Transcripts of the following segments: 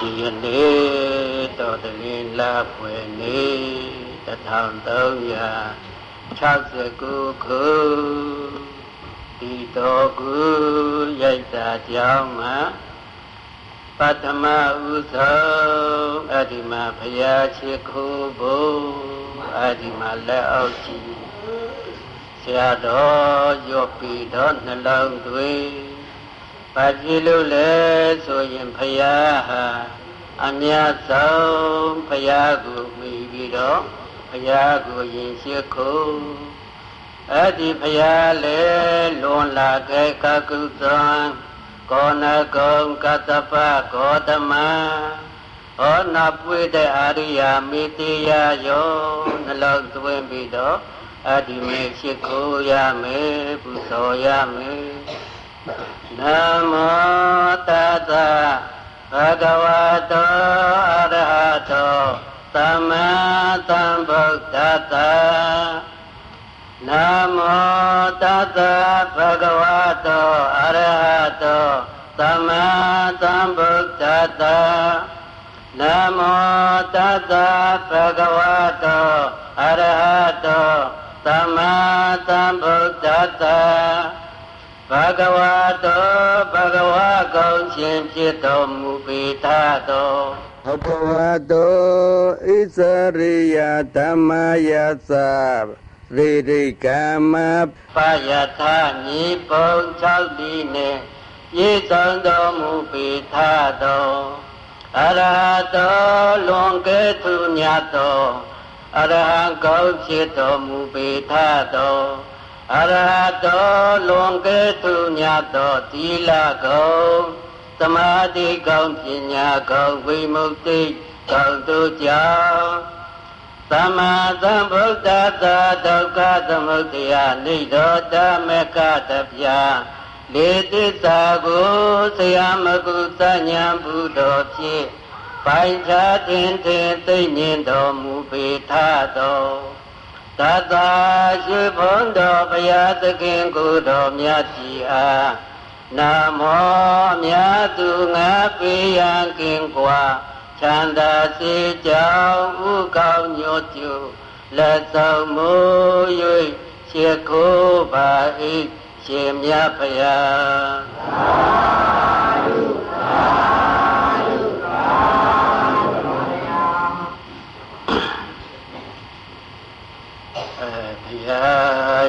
ဒီယနေ့တော်တလင်းလာဖွယ်နေ့1369ခုဒီတော်ကူရိုက်တာကြောင်းမှာပထမဥဆုံးအဒီမဖရာချစ်ခုဘုအဒီမလက်အောက်ကြည့်ဆရာတော်ရော့ပြီးတော့နှလုံးသွင်း ဘာကြည့်လို့လဲဆိုရင်ဖရာဟာအမြတ်ဆုံးဖရာကိုမိပြီးတော့ဖရာကိုရင်ရှိခိုးအဲ့ဒီဖရာလေလွန်လာခဲ့ကကုသံကောနကုံကတ္တပဂေါတမဟောနာပွေတဲ့အာရိယာမေတ္တရာယောနှလုံးသွင်းပြီးတော့အဒီမေရှိခိုးရမယ်ပူဇော်ရမယ် နမောတတဘဂဝတောအရဟတောသမ္မာသမ္ဗုဒ္ဓတ္တနမောတတဘဂဝတောအရဟတောသမ္မာသမ္ဗုဒ္ဓတ္တနမောတတဘဂဝတောအရဟတောသမ္မာသမ္ဗုဒ္ဓတ္တ ဘဂဝတောဘဂဝကုံရှင်ဖြစ်တော်မူပေထသောဘဂဝတောဣသရိယဓမ္မယသရေရိကမပယထညီပုံ၆ဒီနဲ့ပြေဆုံးတော်မူပေထသောအရဟတောလွန်ကဲသူမြတ်သောအရဟံကောင်းဖြစ်တော်မူပေထသော အရဟတောလွန်ကဲသူညသောသီလကုံသမာဓိကုံပညာကုံဝိမု ക്തി ကုံတို့ကြောင့်သမ္မာသမ္ဗုဒ္ဓသာဒုက္ခသမုဒယနိရောဓမေကတပြာလေသစ္စာကိုဆရာမကုသညာဘုဒ္ဓဖြင့်ပိုင်ခြားတင်တင်သိမြင်တော်မူပေထသော တသာရှိဘုန်းတော်ဘုရားသခင်ကိုတော်မြတ်ကြီးအားနာမောမြတ်သူငါပေးရန်ကင်ကွာချမ်းသာစေကြောင်းဥကောင်းညွတ်ကျူလက်ဆောင်မူ၍ရှ िख ိုးပါ၏ရှင်မြတ်ဖရာသာဓုသာ ရာ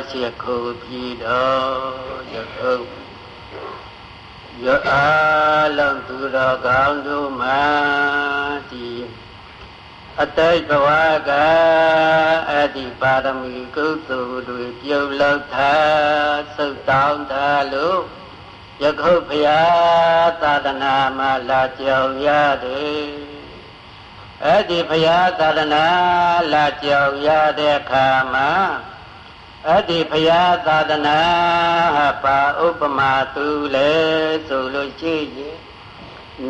ရှိခုပြည်တော်ယခုရအားလုံးသူတော်ကောင်းတို့မှာဒီအတိတ်ဘဝကအဒီပါရမီကုသိုလ်တွေပြုလုပ်ထားသုတ်တောင်းထားလို့ယခုဖရာသာသနာမှာလာကြောင်ရတယ်အဲ့ဒီဘုရားသာသနာလာကြောင်ရတဲ့အခါမှာ အဲ့ဒီဘုရားသာသနာပါဥပမာသူလေဆိုလို့ရှိရင်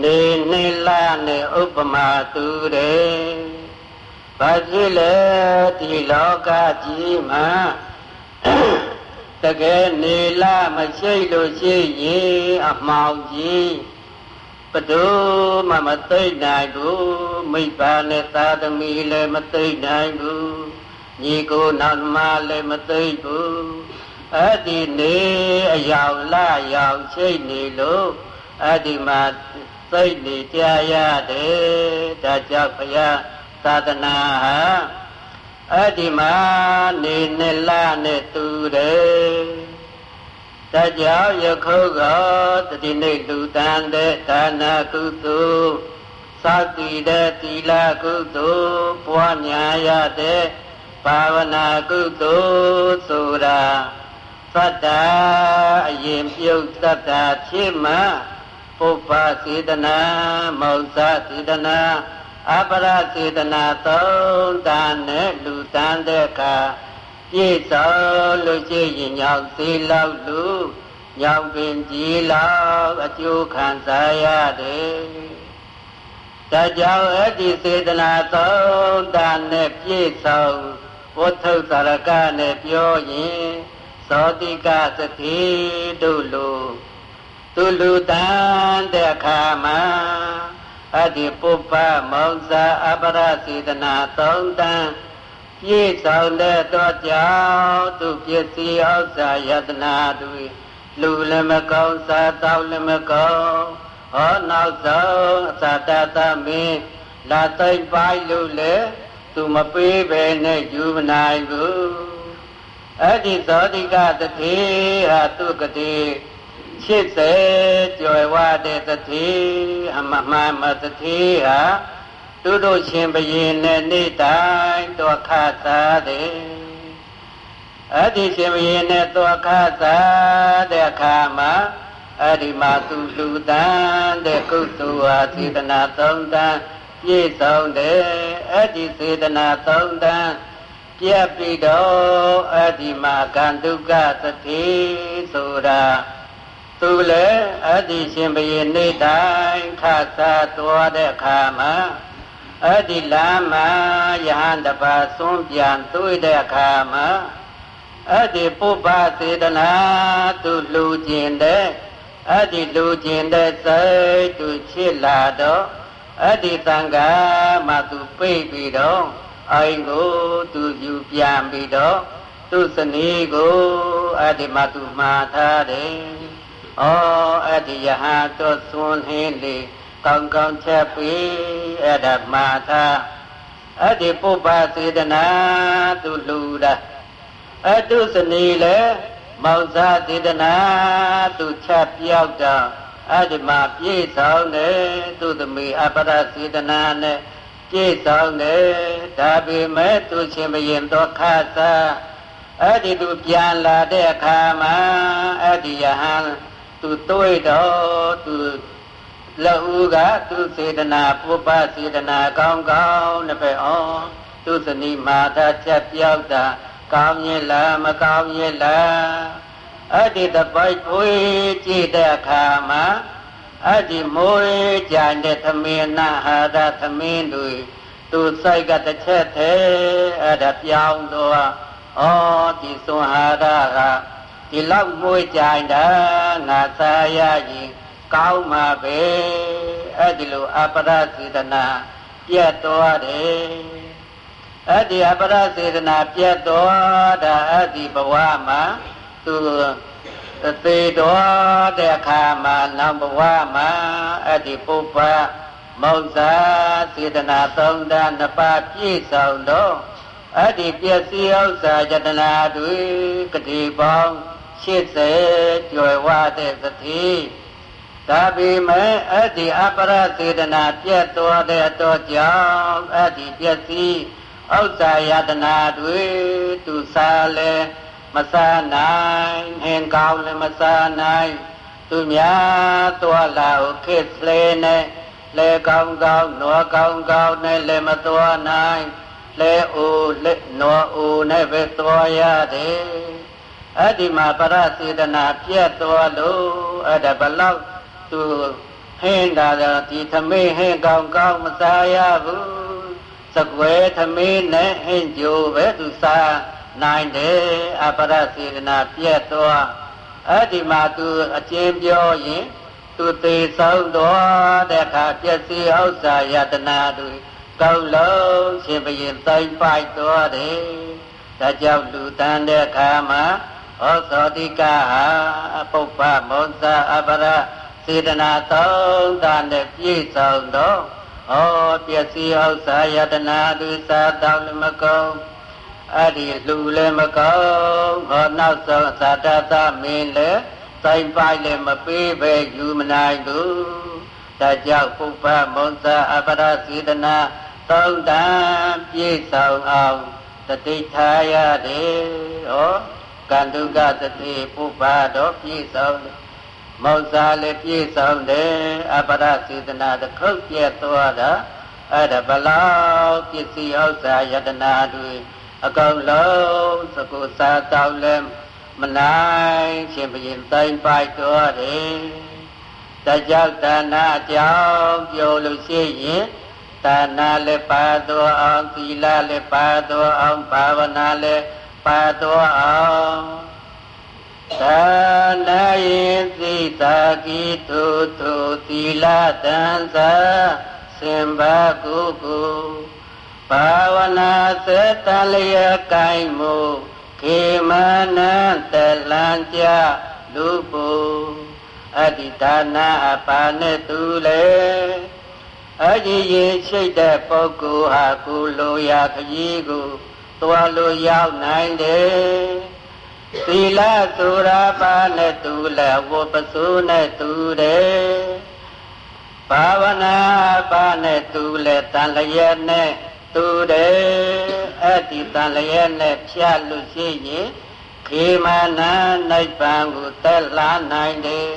နေနေလာနေဥပမာသူတယ်ဘာဖြစ်လဲဒီလောကကြီးမှာတကယ်နေလာမရှိလို့ရှိရင်အမှောင်ကြီးဘဒုမှမသိနိုင်ဘူးမိဘနဲ့သာသမီလည်းမသိနိုင်ဘူး ညီကိုနောက်မှလည်းမသိဘူးအဲ့ဒီနေအယောင်လာယောင်ချိတ်နေလို့အဲ့ဒီမှာသိနေကြရတယ်ဒါကြောင့်ဘုရားသာသနာဟာအဲ့ဒီမှာနေနဲ့လာနဲ့တူတယ်တကြောင်ယခုကတတိနေလူတန်တဲ့ဒါနာကုသိုလ်သတိတဲ့သီလကုသိုလ်ပွားများရတဲ့ ဘာဝနာကုသိုလ်ဆိုတာသတ္တအရင်ပြုတ်သတ္တဖြစ်မှပုပ္ပစေတနာမောဇစေတနာအပရစေတနာသုံးတန်နဲ့လူတန်တဲ့အခါပြည့်စုံလို့ရှိရင်ညောင်သေးလောက်လူညောင်ပင်ကြီးလောက်အကျိုးခံစားရတယ်။ဒါကြောင့်အဲ့ဒီစေတနာသုံးတန်နဲ့ပြည့်စုံ ဝဋ္ထုသရကနဲ့ပြောရင်သောတိကသတိတို့လိုသူလူတန်တဲ့အခါမှာအတ္တိပုပ္ပမောဇာအပရစေတနာသုံးတန်ပြည့်စုံတဲ့တော့ကြောင့်သူပစ္စည်းဥစ္စာယတနာတွေလူလည်းမကောင်းစားတောက်လည်းမကောင်းဟောနောက်ဆုံးအသာတသမင်းလာသိမ့်ပိုင်းလို့လေ သူမပေးပဲနဲ့ယူမနိုင်ဘူးအဲ့ဒီသောတိကတတိဟာသူကတိ80ကျော်ဝတဲ့တတိအမမမတတိဟာသူတို့ရှင်ဘရင်နဲ့နေ့တိုင်းတော့ခသာတယ်အဲ့ဒီရှင်ဘရင်နဲ့တော့ခသာတဲ့အခါမှာအဲ့ဒီမှာသူလူတန်းတဲ့ကုသိုလ်ဟာစေတနာသုံးတန်း ပြည့်စုံတယ်အဲ့ဒီစေတနာသုံးတန်းပြည့်ပြီးတော့အဲ့ဒီမှာကံဒုက္ခသတိဆိုတာသူလည်းအဲ့ဒီရှင်ဘုရင်နေတိုင်းခါသာသွားတဲ့အခါမှာအဲ့ဒီလမ်းမှာယဟန်တပါသွန်းပြန်တွေ့တဲ့အခါမှာအဲ့ဒီပုပ္ပစေတနာသူလူကျင်တဲ့အဲ့ဒီလူကျင်တဲ့စိတ်သူချစ်လာတော့ အဲ့ဒီတန်ခါမှသူပိတ်ပြီးတော့အိုင်ကိုသူယူပြန်ပြီးတော့သူစနေကိုအဲ့ဒီမှသူမှားထားတယ်။ဩအဲ့ဒီယဟန်တော့သွန်းဟင်းလေကောင်းကောင်းချက်ပြီးအဲ့ဒါမှားထားအဲ့ဒီပုပ္ပစေတနာသူလူတာအဲ့သူစနေလေမောင်စားစေတနာသူချက်ပြောက်တော့ အဲ့ဒီမှာပြည့်စုံတယ်သူသမီးအပရစေတနာနဲ့ပြည့်စုံတယ်ဒါပေမဲ့သူရှင်ဘရင်တော့ခါသာအဲ့ဒီသူပြန်လာတဲ့အခါမှာအဲ့ဒီယဟန်သူတွေးတော့သူလက်ဦးကသူစေတနာပုပ္ပစေတနာကောင်းကောင်းနှစ်ဖက်ဩသူစနီမာသာချက်ပြောက်တာကောင်းရဲ့လားမကောင်းရဲ့လား အဲ့ဒီတပိုက်ဖွေးကြည့်တဲ့အခါမှာအဲ့ဒီမိုးကြံတဲ့သမင်းနာဟာရသမင်းတွေသူစိုက်ကတစ်ချက်သေးအဲ့ဒါပြောင်းတော့ဩဒီသွန်ဟာရကဒီလောက်မွေးကြတာငါသာရရင်ကောင်းမှာပဲအဲ့ဒီလိုအပရစေတနာပြတ်သွားတယ်အဲ့ဒီအပရစေတနာပြတ်သွားတာအဲ့ဒီဘဝမှာ သူသေတော်တဲ့အခါမှာနောက်ဘဝမှာအဲ့ဒီပုပ္ပမောဇာစေတနာသုံးဓာနှစ်ပါးပြည့်စုံတော့အဲ့ဒီပစ္စည်းဥစ္စာယတနာတွေကတိပေါင်း80ကျွယ်ဝတဲ့သတိဒါပေမဲ့အဲ့ဒီအပရစေတနာပြတ်သွားတဲ့အတော့ကြောင့်အဲ့ဒီပစ္စည်းဥစ္စာယတနာတွေသူစားလဲ မစားနိုင်ဟင်ကောင်းလည်းမစားနိုင်သူများသွားလာခစ်လေနဲ့လေကောင်းကောင်းနွားကောင်းကောင်းနဲ့လည်းမသွားနိုင်လေအိုလက်နွားအိုနဲ့ပဲသွားရတယ်အဲ့ဒီမှာပရစေတနာပြတ်သွားလို့အဲ့ဒါဘလောက်သူဟင်းတာဒီသမီးဟင်းကောင်းကောင်းမစားရဘူးစကွဲသမီးနဲ့ဟင်းကြိုးပဲသူစား နိုင်တယ်အပရစေတနာပြတ်သွားအဲ့ဒီမှာသူအကျဉ်းပြောရင် သူသေးဆုံးတော့တဲ့အခါပျက်စီးဥစ္စာယတနာတွေကောင်းလုံးရှင်ဘရင်သိမ့်ပိုက်သွားတယ်ဒါကြောင့်လူတန်တဲ့အခါမှာဩသောတိကဟာအပုပ္ပမောဇအပရစေတနာသုံးတာနဲ့ပြည့်စုံတော့ဩပျက်စီးဥစ္စာယတနာတွေစားတောင်းလည်းမကုန် အဲ့ဒီလူလည်းမကောင်းဟောနောက်ဆုံးသာတသမင်းလည်းစိုင်ပိုက်လည်းမပေးပဲယူမနိုင်ဘူးဒါကြောင့်ပုပ္ပမုံစာအပရစေတနာသုံးတန်ပြည့်စုံအောင်တတိထားရတယ်ဟောကန္တုကတတိပုပ္ပတော့ပြည့်စုံတယ်မောစာလည်းပြည့်စုံတယ်အပရစေတနာတစ်ခုပြည့်သွားတာအဲ့ဒါဘလောက်ပစ္စည်းဥစ္စာယတနာတွေ အကောင်လုံးသကုစာတောက်လည်းမနိုင်ရှင်ဘုရင်တိုင်းပိုက်တော်တယ်တကြောက်တဏအကြောင်းပြောလို့ရှိရင်တဏလည်းပါတော်အောင်သီလလည်းပါတော်အောင်ဘာဝနာလည်းပါတော်အောင်သာနာယိသိတာကိတုတုသီလတံသာစင်ပါကိုကို ဘာဝနာစေတလျက်ကိုင်းမှုခေမနံတလံကြလူပုအတ္တိဒါနာအပါနဲ့သူလေအကြီးရင်ရှိတဲ့ပုဂ္ဂိုလ်ဟာကုလိုရာခကြီးကိုသွားလို့ရောက်နိုင်တယ်သီလသုရာပါနဲ့သူလဲဝပစုနဲ့သူတယ်ဘာဝနာပါနဲ့သူလဲတန်လျက်နဲ့ သူတယ်အဲ့ဒီတန်လျက်နဲ့ဖြတ်လို့ရှိရင်ခေမနာနိဗ္ဗာန်ကိုတက်လာနိုင်တယ်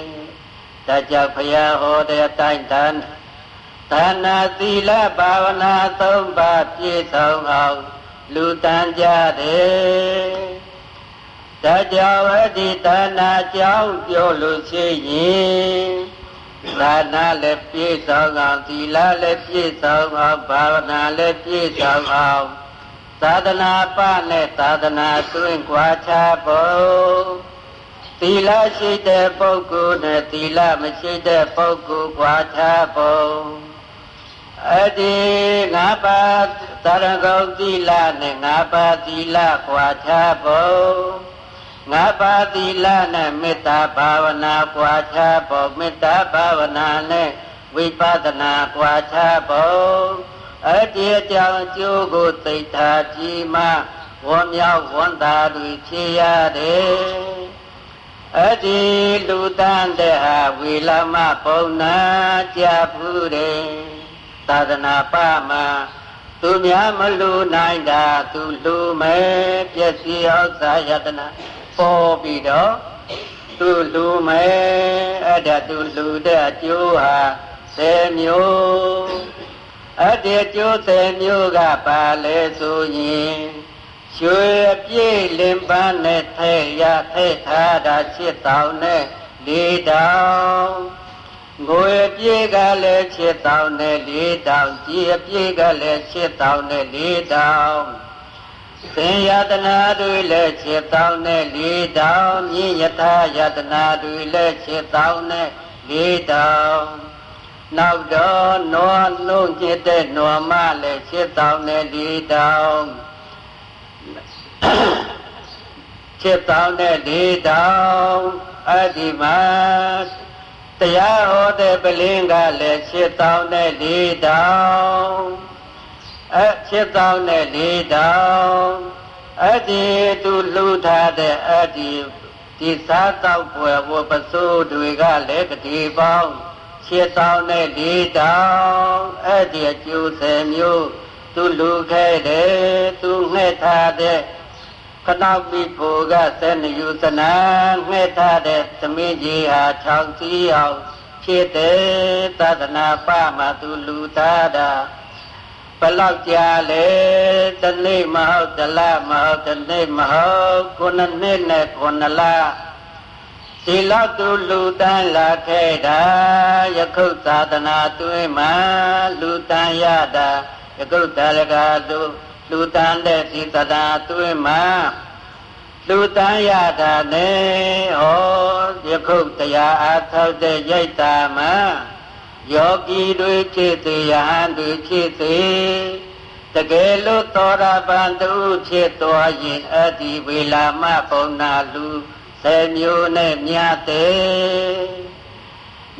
ဒါကြောင့်ဘုရားဟောတဲ့အတိုင်းဒါဒါနာသီလဘာဝနာသုံးပါးပြည့်စုံအောင်လူတန်ကြတယ်ဒါကြောင့်အဒီဒါနာကြောင့်ပြောလို့ရှိရင် ဒါနာလည်းပြည့်စုံအောင်သီလလည်းပြည့်စုံအောင်ဘာဝနာလည်းပြည့်စုံအောင်သာသနာပနဲ့သာသနာတွင်ကြွားချဖို့သီလရှိတဲ့ပုဂ္ဂိုလ်နဲ့သီလမရှိတဲ့ပုဂ္ဂိုလ်ကြွားချဖို့အဒီငါးပါးသရဂုံသီလနဲ့ငါးပါးသီလကွာခြားဖို့ ငါးပါးသီလနဲ့မေတ္တာဘာဝနာကွာခြားဖို့မေတ္တာဘာဝနာနဲ့ဝိပဿနာကွာခြားဖို့အဒီအကြောင်းကျိုးကိုသိတာကြီးမှဝေါမြောက်ဝန်တာတွေဖြေရတယ်အဒီလူတန်းတဲ့ဟာဝီလမပုံနာကြဘူးတယ်သာသနာပမှာသူများမလူနိုင်တာသူလူမဲ့ပျက်စီးဥစ္စာယတနာ ပေါ်ပြီးတော့သူလူမဲ့အဲ့ဒါသူလူတဲ့အကျိုးဟာ၁၀မျိုးအဲ့ဒီအကျိုး၁၀မျိုးကပါလဲဆိုရင်ရွှေပြည့်လင်ပန်းနဲ့ထဲ့ရထဲ့ထားတာ၈တောင်နဲ့၄တောင်ငွေအပြည့်ကလည်းချစ်တောင်းနဲ့လေးတောင်းကြည်အပြည့်ကလည်းချစ်တောင်းနဲ့လေးတောင်း သင်ယတနာတွေလည်းချစ်တောင်းနဲ့လေးတောင်းမြင့်ယထာယတနာတွေလည်းချစ်တောင်းနဲ့လေးတောင်းနောက်တော့နွားလုံးကျစ်တဲ့နွားမလည်းချစ်တောင်းနဲ့လေးတောင်းချစ်တောင်းနဲ့လေးတောင်းအဒီမှာတရားဟောတဲ့ပလင်းကလည်းရှစ်တောင်းနဲ့လေးတောင်း အရှစ်တောင်းနဲ့လေးတောင်းအဒီသူလှူထားတဲ့အဒီဒီစားတော့ပွဲဝပစိုးတွေကလည်းတတိပေါင်းရှစ်တောင်းနဲ့လေးတောင်းအဒီအကျိုးဆယ်မျိုးသူလူခဲ့တယ်သူငှက်ထားတဲ့ခနောက်ပြီးဖို့ကသနယူသနာငှဲ့ထားတဲ့သမင်းကြီးဟာ၆စီးအောင်ဖြစ်တဲ့သဒ္ဒနာပမှာသူလူသားတာ ဘလောက်ကြာလဲတနေ့မဟုတ်တလမဟုတ်တနေ့မဟုတ်ခုနှစ်နှစ်နဲ့ခုနှစ်လဒီလောက်သူလူတန်းလာခဲ့တာယခုသာသနာတွင်မှာလူတန်းရတာယခုတလကသူလူတန်းတဲ့ဒီသဒ္ဒါတွင်မှာလူတန်းရတာနဲ့ဟောယခုတရားအားထုတ်တဲ့ရိတ်တာမှာ ယောဂီတွေဖြစ်သေးယဟန်တွေဖြစ်သေးတကယ်လို့သောတာပန်သူဖြစ်သွားရင်အတ္တိဝေလာမပုံနာလူဆယ်မျိုးနဲ့မြတ်သေး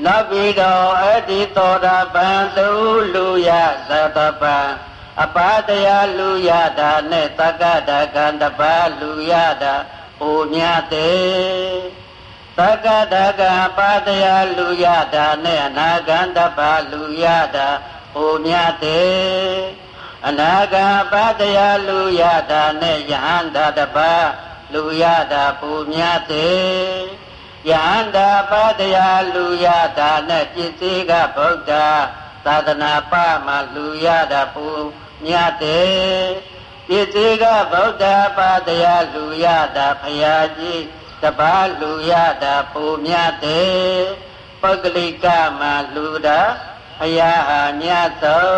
နောက်ပြီးတော့အတ္တိသောတာပန်သူလူရသတ္တပန်အပါတရားလူရတာနဲ့တက္ကတကံတပါလူရတာအိုမြတ်သေးတ က္ကတကံပါတရားလူရတာနဲ့အနာဂံတပါလူရတာအိုမြတ်သေးအနာဂံပါတရားလူရတာနဲ့ယဟန္တာတပါလူရတာပူမြတ်သေးယဟန္တာပါတရားလူရတာနဲ့ပစ္စည်းကဗုဒ္ဓသာသနာပမှာလူရတာပူမြတ်တယ်ပစ္စည်းကဗုဒ္ဓပါတရားလူရတာဖရာကြီး တပါလူရတာပူမြတ်တယ်ပုဂ္ဂလိကမှာလူတာဖရာဟာမြတ်သော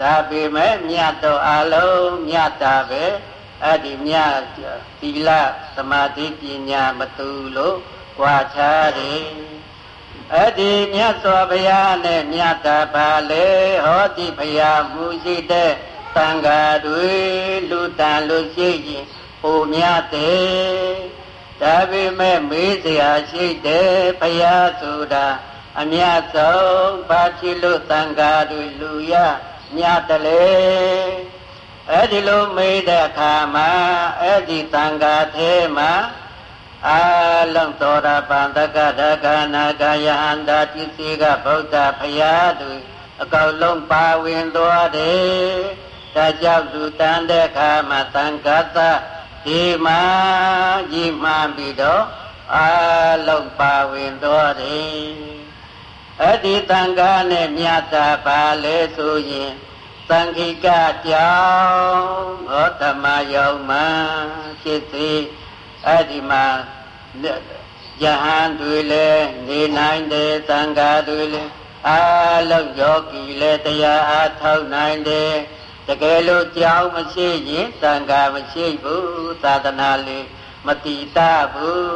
ဒါပေမဲ့မြတ်သောအလုံးမြတ်တာပဲအဲ့ဒီမြတ်သီလသမာဓိပညာမတူလို့ကြွားချတယ်အဲ့ဒီမြတ်စွာဘုရားနဲ့မြတ်တာပါလေဟောဒီဘုရားမူရှိတဲ့သံဃာတွေလူတန်လူရှိရင်ဟိုမြတ်တယ် ဒါပေမဲ့မေးစရာရှိတယ်ဘုရားဆိုတာအမြတ်ဆုံးဘာဖြစ်လို့သံဃာတွေလူရမြတ်တယ်လေအဲ့ဒီလိုမေးတဲ့အခါမှာအဲ့ဒီသံဃာထဲမှာအာလုံသောတာပန်တက္ကဒကနာကယဟန္တာတိစီကဗုဒ္ဓဖရာသူအကောက်လုံးပါဝင်သွားတယ်ဒါကြောင့်သူတန်တဲ့အခါမှာသံဃသ ဒီမှာကြီးမှန်ပြီးတော့အာလုံပါဝင်သွားတယ်အဲ့ဒီသံဃာနဲ့မြတ်တာပါလေဆိုရင်သံခိကကြောင့်ဟောဓမ္မယောမှဖြစ်စေအဲ့ဒီမှာယဟန်တွေလည်းနေနိုင်တယ်သံဃာတွေလည်းအာလုံးယောဂီလည်းတရားအားထုတ်နိုင်တယ် တကယ်လို့ကြောင်းမရှိရင်သံဃာမရှိဘူးသာသနာလေးမတိတဘူး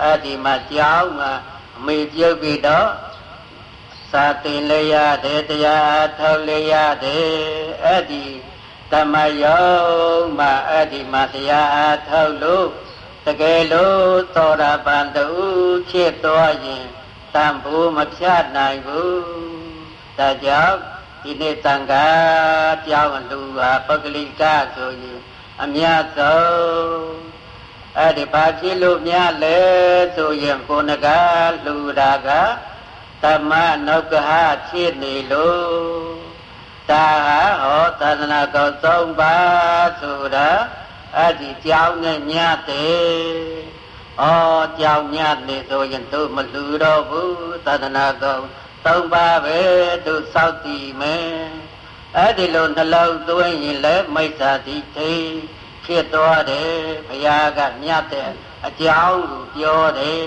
အဲ့ဒီမှာကြောင်းမှာအမေပြုတ်ပြီးတော့စာတင်လည်းရတယ်တရားထုတ်လည်းရတယ်အဲ့ဒီတမယောမှာအဲ့ဒီမှာတရားအားထုတ်လို့တကယ်လို့သောတာပန်တူဖြစ်သွားရင်တန်ဖို့မဖြတ်နိုင်ဘူးဒါကြောင့် ဒီနေ့တန်ခါပြောင်းလူဟာပဂလိကဆိုရင်အမြတ်ဆုံးအဲ့ဒီဘာဖြစ်လို့များလဲဆိုရင်ကိုယ်ကလူတာကတမနုက္ခဖြစ်နေလို့ဒါဟာဟောသာသနာကောသုံးပါဆိုတာအဲ့ဒီကြောင်းနဲ့ညတဲ့ဩကြောင်းညနေဆိုရင်တို့မလူတော့ဘူးသာသနာကော သုံးပါပဲတို့စောက်တည်မယ်အဲ့ဒီလိုနှလုံးသွင်းရင်လည်းမိစ္ဆာတိထိဖြစ်သွားတယ်ဘုရားကမြတ်တဲ့အကြောင်းကိုပြောတယ်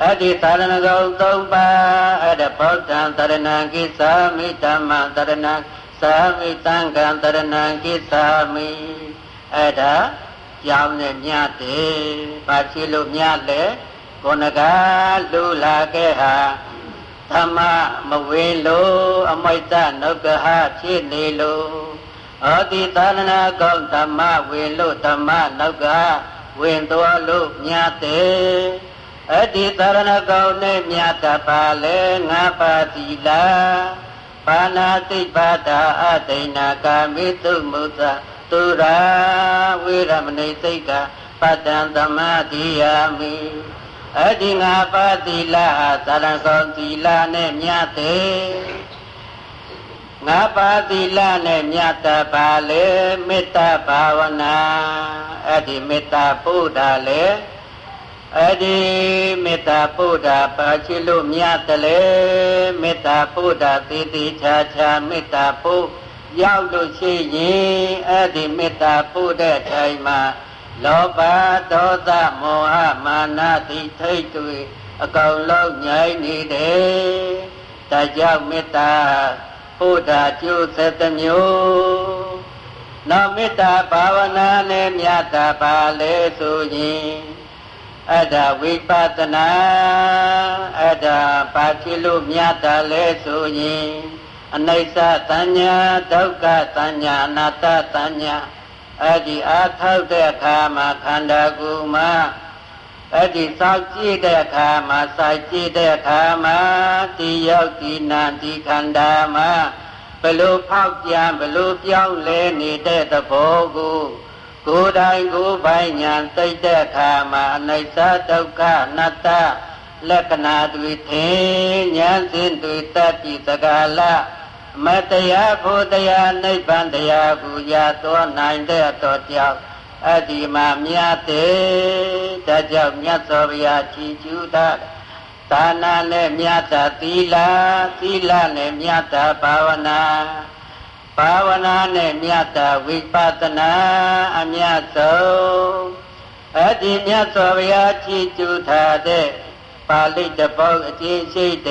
အဲ့ဒီသာရဏဂုံသုံးပါးအဲ့ဒါဗုဒ္ဓံတရဏံကိသာမိဓမ္မတရဏံသာမိတံကံတရဏံကိသာမိအဲ့ဒါကြောင်းနဲ့မြတ်တယ်ဘာဖြစ်လို့မြတ်လဲကိုနကလူလာခဲ့ဟာ သမ္မမဝေလို့အမိတ်တနုက္ခဖြစ်နေလို့ဩတိသာရဏကောဓမ္မဝေလို့ဓမ္မနုက္ခဝင်တော်လို့မြတ်တယ်အတ္တိသရဏကောင်းနဲ့မြတ်တပါလေငါပါတိလာပါဏာတိပါတာအတိဏကာမိတုမုသသူရာဝိရမဏိသိက္ခာပတ္တံသမာဓိယာမိ အတ္တိငါပါတိလာသရဏကောင်းသီလာနဲ့မြတ်တယ်ငါပါတိလနဲ့မြတ်တာပါလေမေတ္တာဘာဝနာအဲ့ဒီမေတ္တာပုဒ္ဒါလေအဲ့ဒီမေတ္တာပုဒ္ဒါပါချစ်လို့မြတ်တယ်လေမေတ္တာပုဒ္ဒါတည်တည်ချာချာမေတ္တာပုရောက်လို့ရှိရင်အဲ့ဒီမေတ္တာပုတဲ့ထိုင်မှာ လောဘဒေါသမောဟမာနတိထိတ်တွေအကောင်လုံးညိုင်းနေတယ်ဒါကြောင့်မေတ္တာဘုဒ္ဓကျိုးသက်တမျိုးနောက်မေတ္တာဘာဝနာနဲ့မြတ်တာပါလေဆိုရင်အဲ့ဒါဝိပဿနာအဲ့ဒါဘာဖြစ်လို့မြတ်တာလဲဆိုရင်အနိစ္စတဉ္ညာဒုက္ခတဉ္ညာအနတ္တတဉ္ညာ အဲ့ဒီအားထုတ်တဲ့အခါမှာခန္ဓာကိုယ်မှာအဲ့ဒီစောက်ကြည့်တဲ့အခါမှာစိုက်ကြည့်တဲ့အခါမှာဒီရောက်ဒီနာဒီခန္ဓာမှာဘလို့ဖောက်ပြန်ဘလို့ပြောင်းလဲနေတဲ့သဘောကိုကိုယ်တိုင်ကိုယ်ပိုင်ညာသိတဲ့အခါမှာအနိစ္စဒုက္ခအနတ္တလက္ခဏာတွေထင်ဉာဏ်စဉ်တွေတတ်ပြီးတကာလ မတရားဖို့တရားနိဗ္ဗာန်တရားကိုရတော်နိုင်တဲ့တော်ကြောင့်အတ္တိမှာမြတ်တယ်ဒါကြောင့်မြတ်စွာဘုရားချီးကျူးတာဒါနနဲ့မြတ်တာသီလသီလနဲ့မြတ်တာဘာဝနာဘာဝနာနဲ့မြတ်တာဝိပဿနာအမြတ်ဆုံးအတ္တိမြတ်စွာဘုရားချီးကျူးထားတဲ့ပါဠိတပုတ်အကျဉ်းရှိတ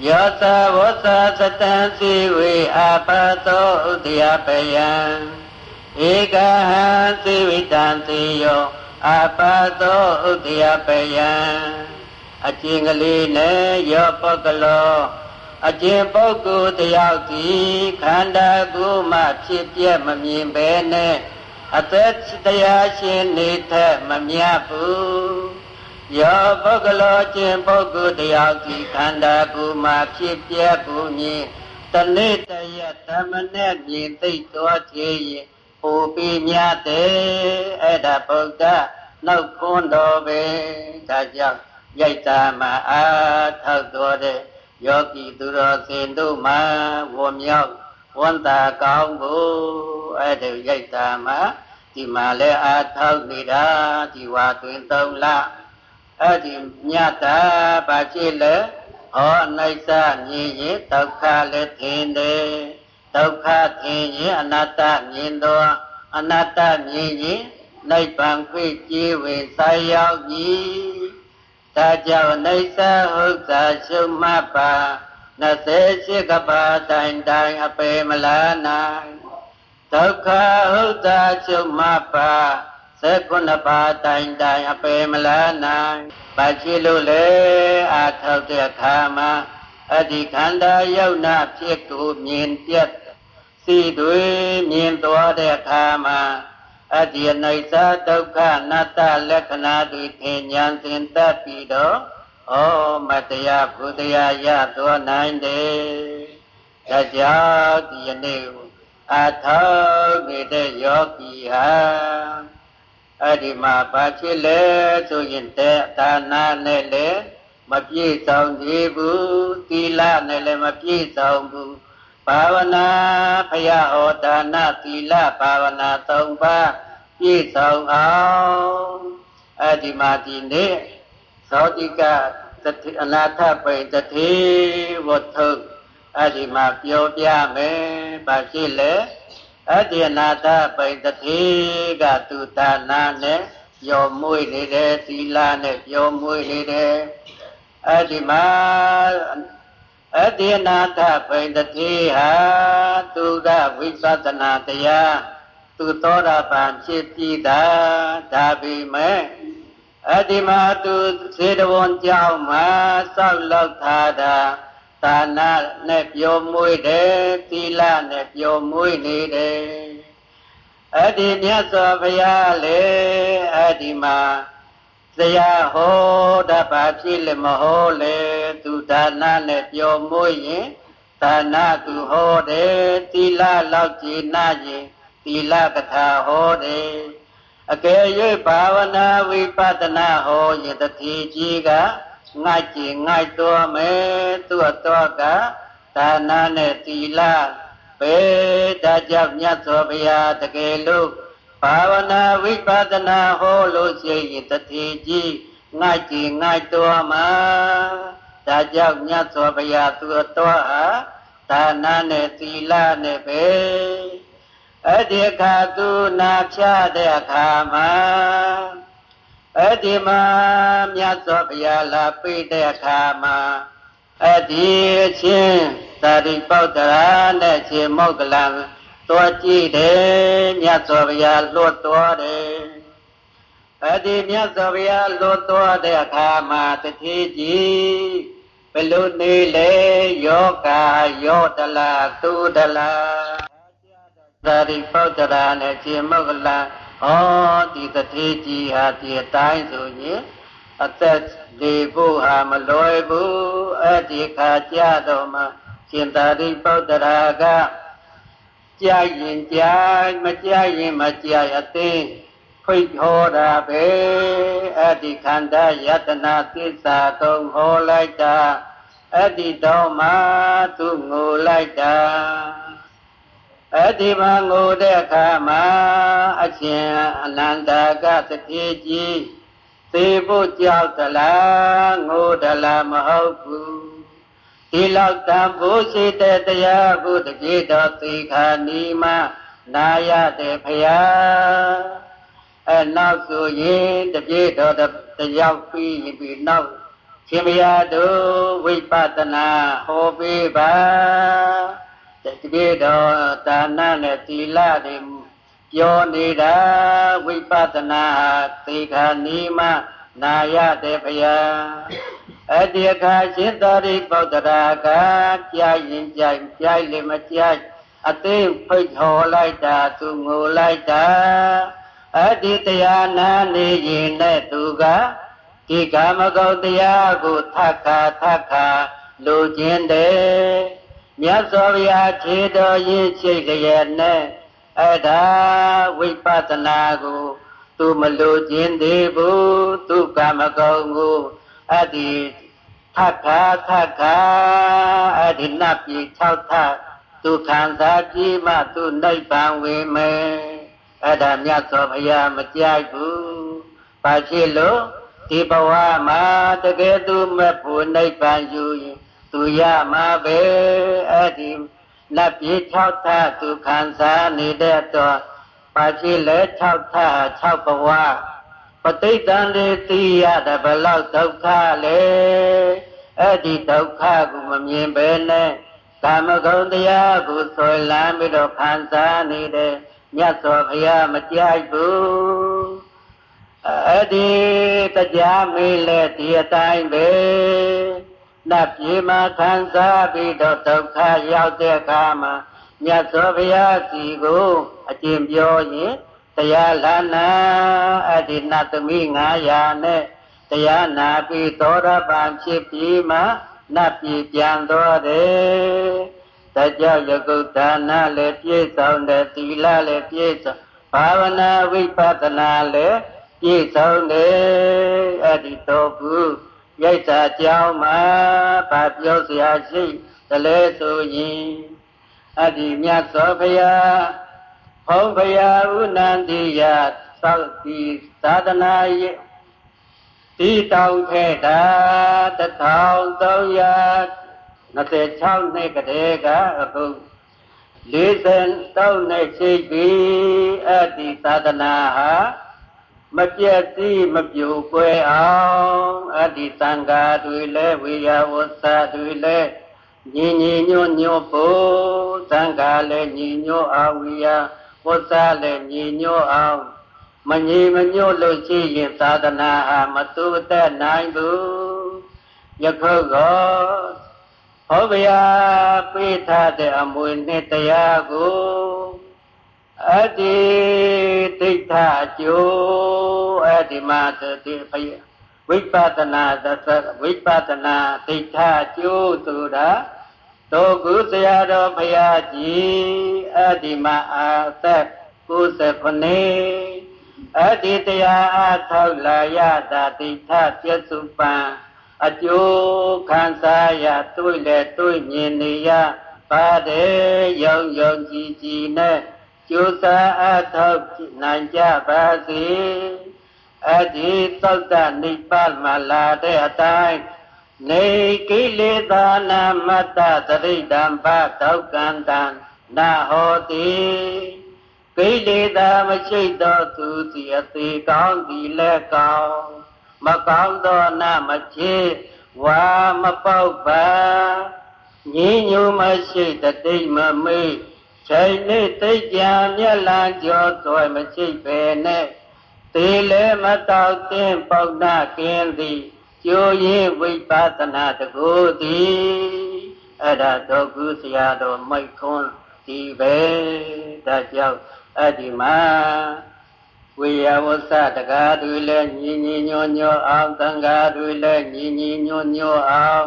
ယ်ယောသဝသသတံစီဝေအာပတောဥဒယပယံဧကဟံသေဝိတံသေယောအာပသောဥဒယပယံအကျင့်ကလေးနဲ့ရောပုဂ္ဂလောအကျင့်ပုဂ္ဂိုလ်တယောက်ဒီခန္ဓာကိုယ်မှဖြစ်ပြမမြင်ပဲနဲ့အသက်တရားရှင်နေထက်မမြတ်ဘူး ယောပုဂ္ဂလောကျင့်ပုဂ္ဂိုလ်တယောက်ဒီခန္ဓာကိုယ်မှဖြစ်ပြကိုမြင်တနေ့တရက်ဓမ္မနဲ့မြင်သိတော်ချေရင်ပူပြီးမြတ်တယ်အဲ့ဒါဗုဒ္ဓနောက်ခွန်းတော်ပဲဒါကြောင့်ရိုက်တာမှာအာထောက်တော်တဲ့ယောဂီသူတော်စင်တို့မှာဝမြောက်ဝန်တာကောင်းဖို့အဲ့ဒီရိုက်တာမှာဒီမှာလဲအာထောက်နေတာဒီဝါတွင်သုံးလ အဲ့ဒီမြတ်တာဘာဖြစ်လဲဟောအနိစ္စမြင်ရင်ဒုက္ခလည်းထင်တယ်ဒုက္ခထင်ရင်အနတ္တမြင်တော့အနတ္တမြင်ရင်နိဗ္ဗာန်ခွင့်ကြည်ဝင်ဆိုင်ရောက်ပြီဒါကြောင့်အိဋ္ဌဟုတ်သာရှုမှတ်ပါ28ကပါတိုင်တိုင်အပေမလာနိုင်ဒုက္ခဟုတ်သာရှုမှတ်ပါ 19ပါတိုင်တိုင်အပေမလာနိုင်ဘာဖြစ်လို့လဲအာထောက်တဲ့အခါမှာအဒီခန္ဓာယုံနာဖြစ်ကိုမြင်ပြတ်စီတွေမြင်သွားတဲ့အခါမှာအတ္တိအနိစ္စဒုက္ခအနတ္တလက္ခဏာတွေထင်ဉာဏ်သင်တတ်ပြီးတော့ဩမတရားဘုတရားရသွားနိုင်တယ်။ဒါကြောင့်ဒီနေ့အထောက်နေတဲ့ယောဂီဟာ အဲ့ဒီမှာဘာဖြစ်လဲဆိုရင်တဲ့ဒါနာနဲ့လည်းမပြည့်စုံသေးဘူးသီလနဲ့လည်းမပြည့်စုံဘူးဘာဝနာဖယဟောဒါနသီလဘာဝနာ၃ပါးပြည့်စုံအောင်အဲ့ဒီမှာဒီနေ့သောတိကသတိအနာထပိတတိဝတ္ထုအဲ့ဒီမှာပြောပြမယ်ဘာဖြစ်လဲ အဲ့ဒီအနာထပိတတိကသူတာနာနဲ့ပြောမွေးနေတယ်သီလနဲ့ပြောမွေးနေတယ်အဲ့ဒီမှာအတ္တိနာထပိတတိဟာသူကဝိပဿနာတရားသူသောတာပန်ဖြစ်ပြီးသားဒါပေမဲ့အတ္တိမသူစေတဝန်ကြောင့်မှာဆောက်လောက်ထားတာ သာနာနဲ့ပြောမွေးတယ်သီလနဲ့ပြောမွေးနေတယ်အတ္တိမြတ်စွာဘုရားလေအတ္တိမှာတရားဟောတာဘာဖြစ်လဲမဟောလေသူဒါနနဲ့ပြောမွေးရင်ဒါနသူဟောတယ်သီလလောက်ကြည်နာရင်သီလကထာဟောတယ်အကယ်၍ဘာဝနာဝိပဿနာဟောရင်တတိကြီးက ငှိုက်ကြည်ငှိုက်တော်မယ်သူ့တော့ကဒါနနဲ့သီလပဲဒါကြောင့်မြတ်စွာဘုရားတကယ်လို့ဘာဝနာဝိပဿနာဟောလို့ရှိရင်တတိကြီးငှိုက်ကြည်ငှိုက်တော်မှာဒါကြောင့်မြတ်စွာဘုရားသူ့တော့ဟာဒါနနဲ့သီလနဲ့ပဲအဲ့ဒီအခါသူနာဖြတ်တဲ့အခါမှာ အဲ့ဒီမှာမြတ်စွာဘုရားလာပြတဲ့အခါမှာအဲ့ဒီအချင်းသာရိပုတ္တရာနဲ့ရှင်မောကလံတော်ကြည့်တယ်မြတ်စွာဘုရားလွတ်တော်တယ်အဲ့ဒီမြတ်စွာဘုရားလွတ်တော်တဲ့အခါမှာတတိကြီးဘယ်လိုနေလဲယောဂယောတလာသူတလာသာရိပုတ္တရာနဲ့ရှင်မုဂလ ဩဒီတထေကြီးဟာဒီအတိုင်းဆိုရင်အသက်လေဖို့ဟာမလွယ်ဘူးအဲ့ဒီခါကြတော့မှရှင်သာရိပုတ္တရာကကြာရင်ကြာမကြာရင်မကြာအသိဖိတ်ဟောတာပဲအဲ့ဒီခန္ဓာယတနာသစ္စာသုံးဟောလိုက်တာအဲ့ဒီတော့မှသူငိုလိုက်တာ အတိမငိုတဲ့အခါမှာအရှင်အနန္တကတတိကြီးသေဖို့ကြောက်သလားငိုသလားမဟုတ်ဘူးဒီလောက်တန်ဖို့ရှိတဲ့တရားကိုတကြည်တော်သေခာနီမနာရတဲ့ဖရာအဲနောက်ဆိုရင်တကြည်တော်တယောက်ပြီးပြီးနောက်ရှင်ဘုရားတို့ဝိပဿနာဟောပေးပါ တကယ်တော့ဒါနနဲ့သီလတွေပြောနေတာဝိပဿနာသေခာနီမနာရတဲ့ဘုရားအတ္တခါရှင်သာရိပုတ္တရာကကြာရင်ကြိုက်ကြိုက်လေမကြိုက်အသိဖိတ်ထော်လိုက်တာသူငိုလိုက်တာအတ္တိတရားနာနေရင်နဲ့သူကဒီကာမဂုဏ်တရားကိုထပ်ခါထပ်ခါလိုခြင်းတယ် မြတ်စွာဘုရားခြေတော်ရင်းချိတ်ကြရဲ့နဲ့အဲ့ဒါဝိပဿနာကို သူမလိုခြင်းသေးဘူးသူကာမဂုဏ်ကိုအဲ့ဒီထပ်ခါထပ်ခါအဲ့ဒီနတ်ပြည်၆ထပ်သူခံစားကြည့်မှသူနိဗ္ဗာန်ဝင်မယ်အဲ့ဒါမြတ်စွာဘုရားမကြိုက်ဘူးဘာဖြစ်လို့ဒီဘဝမှာတကယ်သူမဲ့ဖို့နိဗ္ဗာန်ယူရင် သူရမှာပဲအဲ့ဒီလက်ပြေ၆ထသူခံစားနေတဲ့တော့ပါရှိလဲ၆ထ၆ဘဝပဋိသန္ဓေသိရတယ်ဘလောက်ဒုက္ခလဲအဲ့ဒီဒုက္ခကိုမမြင်ပဲနဲ့ကာမဂုဏ်တရားကိုဆွဲလန်းပြီးတော့ခံစားနေတဲ့မြတ်စွာဘုရားမကြိုက်ဘူးအဲ့ဒီတရားမေးလဲဒီအတိုင်းပဲ နတ်ပြည်မှာခံစားပြီးတော့ဒုက္ခရောက်တဲ့အခါမှာမြတ်စွာဘုရားစီကိုအကျင့်ပြောရင်တရားလနာအဲ့ဒီနတ်သမီး900နဲ့တရားနာပြီးသောရပန်ဖြစ်ပြီးမှနတ်ပြည်ပြန်တော်တယ်တကြောင့်ယကုတ္တနာလည်းပြည့်စုံတယ်သီလလည်းပြည့်စုံဘာဝနာဝိပဿနာလည်းပြည့်စုံတယ်အဲ့ဒီတော့ဘူး ရိတ်စာကြောင်းမှာဗာပြောเสียရှိတလဲဆိုရင်အတ္တိမြတ်သောဘုရားဘုံဘုရားဥနန္တိယသောတိသာသနာယေဒီတောင်ခဲ့တာ1326နှစ်ကတည်းကအခု43နှစ်ရှိပြီအတ္တိသာသနာဟာ မပြတ်တိမပြိုကွယ်အောင်အတ္တိသံဃာတွေလည်းဝေယဝဆ္သတွေလည်းညီညီညွတ်ညွတ်ဖို့သံဃာလည်းညီညွတ်အောင်ဝေယဝဆ္သလည်းညီညွတ်အောင်မညီမညွတ်လို့ရှိရင်သာသနာဟာမတူသက်နိုင်ဘူးယခုကောဟောဗျာပိထားတဲ့အမွေနှစ်တရားကို အတ္တိတိဋ္ဌအကျိုးအတ္တိမသတိဖယဝိပဿနာသသဝိပဿနာတိဋ္ဌအကျိုးဆိုတာတောကုဆရာတော်ဘုရားကြီးအတ္တိမအာသက်99အတ္တိတရားအထောက်လာရတာတိဋ္ဌပြစ္စုပန်အကျိုးခံစားရတွေ့လေတွေ့မြင်နေရပါတယ်ယုံယုံကြည်ကြည်နဲ့ ကျိုးစားအထောက်နိုင်ကြပါစေအဒီသောတနိဗ္ဗာန်မှာလာတဲ့အတိုင်းနေကိလေသာနာမတ္တသရိတံဘဒုက္ကံတံနာဟောတိကိလေသာမရှိသောသူစီအသေးကောင်းသည်လည်းကောင်းမကောင်းသောနာမချေဝါမပေါက်ပါညင်းညူမရှိတတိမမေ့ ချိန်လေးသိကြံမျက်လံကြောသွဲမရှိပဲနဲ့သေလဲမတောက်တင်ပေါနာကင်းသည်ကျိုးရင်ဝိပဿနာတကူသည်အဲ့ဒါတော့ကုဆရာတော်မိတ်ခွန်းဒီပဲဒါကြောင့်အဲ့ဒီမှာဝေယဝဆတကားတွေလည်းညီညီညွတ်ညွတ်အောင်သံဃာတွေလည်းညီညီညွတ်ညွတ်အောင်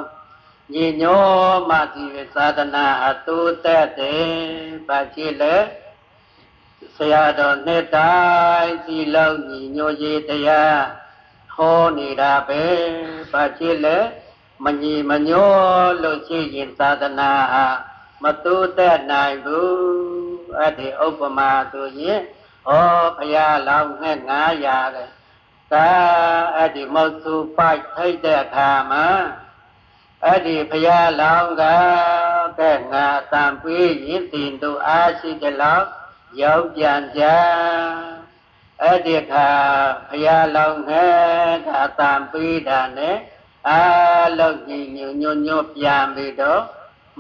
ညီညွတ်မှဒီသာသနာအတူတက်တယ်ပါကြည့်လေဆရာတော်နှစ်တိုင်းစီလုံးညီညွတ်ရေးတရားဟောနေတာပဲပါကြည့်လေမညီမညွတ်လို့ရှိရင်သာသနာဟာမတူတက်နိုင်ဘူးအဲ့ဒီဥပမာဆိုရင်ဩဘုရားလောင်းငှက်900တဲ့ဒါအဲ့ဒီမောက်စုပိုက်ထိတ်တဲ့အခါမှာ အဲ့ဒီဘုရားလောင်းကတဲ့ငါတန်ပေးရင်တင်တို့အားရှိတဲ့လောက်ရောက်ပြန်ကြအဲ့ဒီအခါဘုရားလောင်းငှက်ကတန်ပေးတာနဲ့အားလုံးကြီးညွညွညွပြန်ပြီးတော့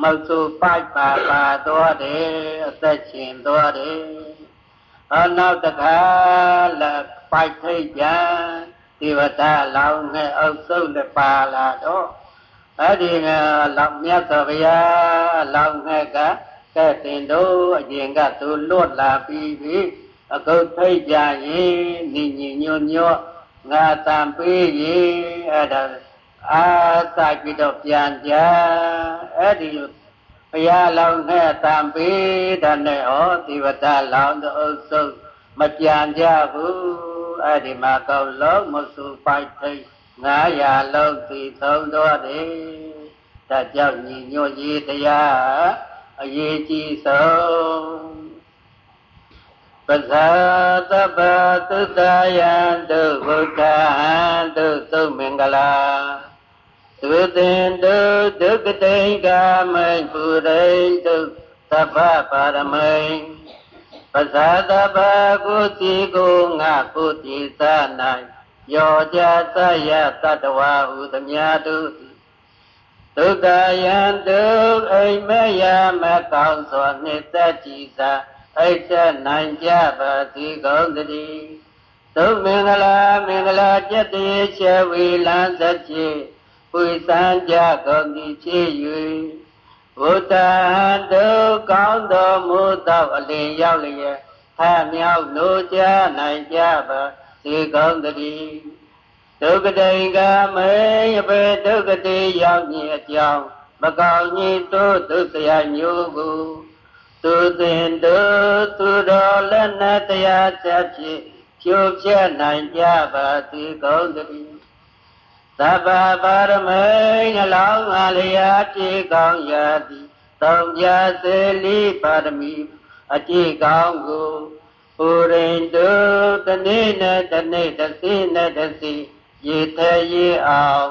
မောက်စုပိုက်ပါပါတော့တယ်အသက်ရှင်တော့တယ်အနောက်တခါလက်ပိုက်ထိတ်ပြန်ဒီဝတ္တလောင်းငယ်အုပ်စုလည်းပါလာတော့ အဲ့ဒီကလောင်းမြတ်စွာဘုရားလောင်းငယ်ကကဲတင်တို့အရင်ကသူလွတ်လာပြီးပြီအကုတ်ထိတ်ကြရင်ညီညီညွတ်ညွတ်ငါတန်ပေးရင်အဲ့ဒါအာသာပြီးတော့ပြန်ကြအဲ့ဒီဘုရားလောင်းနဲ့တန်ပေးတဲ့နဲ့ဩဒီဝတ္တလောင်းတို့အုပ်စုမပြန်ကြဘူးအဲ့ဒီမှာကောက်လုံးမဆူပိုက်ထိတ် 900လုံးသိဆုံးတော့တယ်ဒါကြောင့်ညီညွတ်ရေးတရားအရေးကြီးဆုံးပဇာတပသုတယံတုဘုဒ္ဓံတုသုမင်္ဂလာသုတင်တုဒုက္ကတိကာမိပုရိတုသဗ္ဗပါရမိပဇာတပကိုတိကိုငါကိုတိသ၌ ယောကြသယတတဝဟုသမြာတုဒုက္ခယံဒုအိမယမကောင်းစွာနှစ်သက်ကြည်သာအိတ်သက်နိုင်ကြပါစေကုန်သတည်းသုမင်္ဂလာမင်္ဂလာကျက်တည်းချေဝေလန်းသချေဝိသံကြကုန်သည်ဖြစ်၍ဘုဒ္ဓံတို့ကောင်းတော်မူသောအလင်းရောက်လျက်ထမြောက်လိုကြနိုင်ကြပါစေ ကုန်သတည်းဒုက္ကတိကမေယဘေဒုက္ကတိရောက်ခြင်းအကြောင်းမကောင်းကြီးတို့သူစရာညို့ကိုသူတင်တို့သူတော်လက်နဲ့တရားချက်ဖြင့်ဖြိုးပြနိုင်ကြပါစေကုန်သတည်းသဗ္ဗပါရမိနှလောင်းငါလျာဖြေကောင်းရသည်တောင်ပြစေလီပါရမီအကြည့်ကောင်းကို ပူရင်တို့တနေ့နဲ့တနေ့တစ်စီနဲ့တစ်စီရေထဲရေအောင်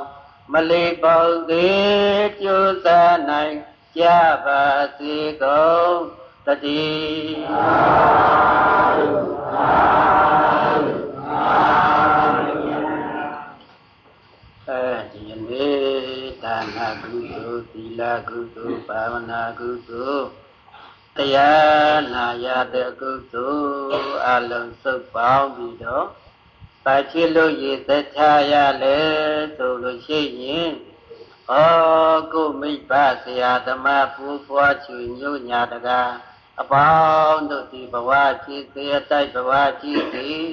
မလေးပေါသေးကျိုးစားနိုင်ကြပါစေကုန်တတိအဲဒီနေ့ဒါနကုသိုလ်သီလကုသိုလ်ဘာဝနာကုသိုလ် တရားနာရတဲ့ကုသိုလ်အလုံးစုပ်ပေါင်းပြီးတော့ပါချစ်လို့ရသက်ချရလဲဆိုလို့ရှိရင်ဩကိုမိဘဆရာသမားပူဖွားချွေညို့ညာတကားအပေါင်းတို့ဒီဘဝရှိသေးတိုက်ဘဝရှိသေး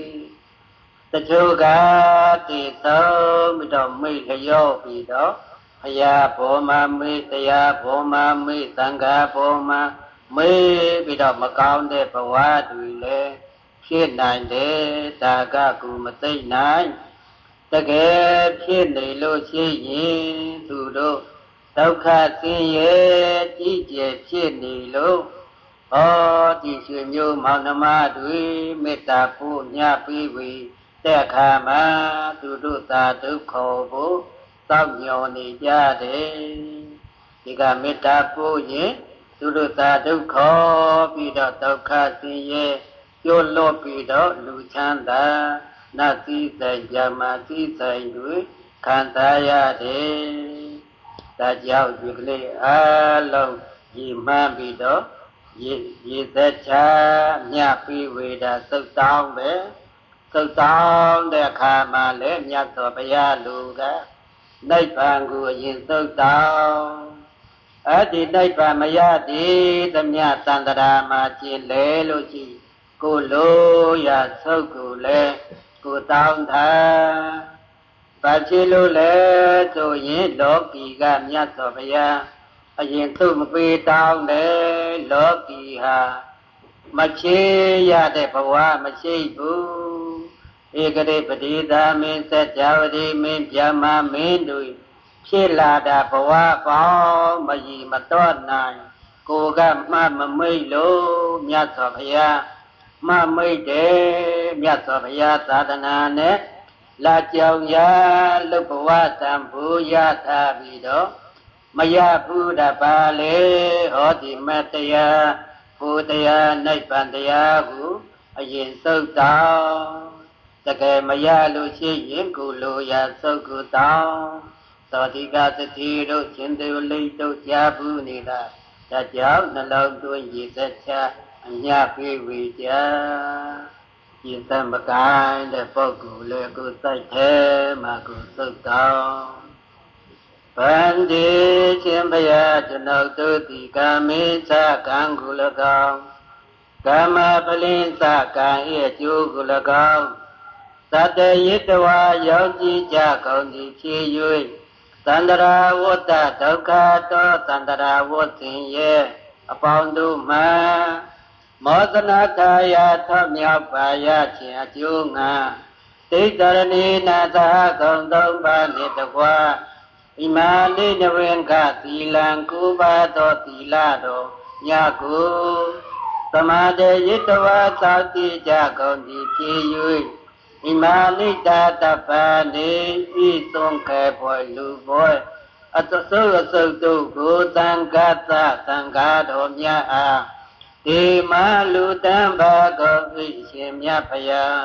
တချို့ကတည်ဆုံးပြီးတော့မိလျော့ပြီးတော့ဘုရားဘောမမေးတရားဘောမမေးသံဃာဘောမမေး ပြီးတော့မကောင်းတဲ့ဘဝတွေလည်းဖြစ်နိုင်တယ်ဒါကကူမသိနိုင်တကယ်ဖြစ်နေလို့ရှိရင်သူတို့ဒုက္ခဆင်းရဲကြီးကျယ်ဖြစ်နေလို့ဟောဒီရွှေမျိုးမောင်နှမတွေမေတ္တာပို့ညပေးပြီးတဲ့အခါမှာသူတို့သာဒုက္ခကိုတောက်ညောနေကြတယ်ဒီကမေတ္တာပို့ရင် သူတို့သာဒုက္ခပြီးတော့ဒုက္ခဆင်းရဲကျိုးလွတ်ပြီးတော့လူချမ်းသာနတ်စည်းဆိုင်ဇာမစည်းဆိုင်တွေခံစားရတယ်ဒါကြောင့်ဒီကလေးအားလုံးညီမှန်းပြီးတော့ရေရေသက်ချာမြပြီးဝေဒသုတ်တောင်းပဲသုတ်တောင်းတဲ့အခါမှာလည်းမြတ်စွာဘုရားလူကနိဗ္ဗာန်ကိုအရင်သုတ်တောင်း အဲ့ဒီနိဗ္ဗာန်မရသေးသမျှတန်တရာမှာကျင်လဲလို့ကြည့်ကိုလိုရသုတ်ကိုလည်းကိုတောင်းတာဘာဖြစ်လို့လဲဆိုရင်လောကီကမြတ်စွာဘုရားအရင်သူ့မပေးတောင်းတယ်လောကီဟာမချေရတဲ့ဘဝမရှိဘူးဧကရေပတိသာမင်းစัจ java တိမင်းဗျမမင်းတို့ ဖြစ်လာတာဘဝပေါင်းမကြီးမတော့နိုင်ကိုကမှမမိတ်လို့မြတ်စွာဘုရားမမိတ်တယ်မြတ်စွာဘုရားသာသနာနဲ့လာကြောင်ရလုဘဝတံဘူရထားပြီးတော့မရဘူးတပါလေဟောဒီမတရားဘူတရားနိဗ္ဗာန်တရားကိုအရင်သုတ်တောင်းတကယ်မရလို့ရှိရင်ကိုလိုရာသုတ်ကိုတောင်း သောတိကသတိတို့ရှင်သေလိတ်တို့ကြားဘူးနေတာဒါကြောင့်နှလုံးသွင်းရည်သက်ချအညပေးဝေကြရည်သမကိုင်းတဲ့ပုဂ္ဂိုလ်လေကိုစိုက်သေးမှကိုသုတ်တော်ဗန္တိရှင်ဘုရားကျွန်ုပ်တို့ဒီကမေသကံကုလကောင်ကမ္မပလင်းသကံ၏အကျိုးကုလကောင်သတ္တယတဝါယောကြည်ကြကုန်သည်ဖြစ်၍ သန္တရာဝတ္တဒုက္ခတောသန္တရာဝတ္တင်ရဲ့အပေါင်းတို့မှမောသနာထာယထမြောက်ပါရခြင်းအကျိုးငါတိတရဏီနာသကုံသုံးပါးနှင့်တကွာဣမာလိနဝင်္ဂသီလံကုပါသောသီလတော်ညကုသမာတေယတဝါသောတိကြကုန်သည်ဖြစ်၍ ဣမာလိတာတပန်နေဤသွန်ကဲပွေလူပွေအတဆုအစုတ်တို့ကိုတံကတသံဃာတော်မြတ်အားဒီမလူတံဘာကောဤရှင်မြတ်ဖယား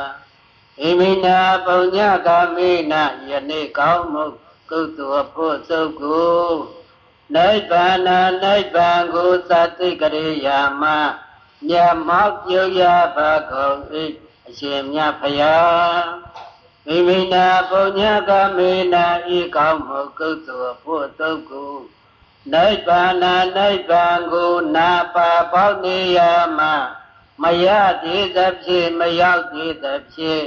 ဣမိနာပုံညကာမေနယနေ့ကောင်းမှုကုသိုလ်ဖို့သုတ်ကိုနိဗ္ဗာန်နိဗ္ဗာန်ကိုသတိကရိယာမမြတ်မောက်ပြုရပါကုန်၏ အရှင်မြတ်ဖယားမိမိနာပုံညကမေနာဤကောင်းမှုကုသိုလ်ဖို့သုတ်ကိုနိဗ္ဗာန်နိဗ္ဗာန်ကိုနာပါပေါနေရမှမရသေးသဖြင့်မရောက်သေးသဖြင့်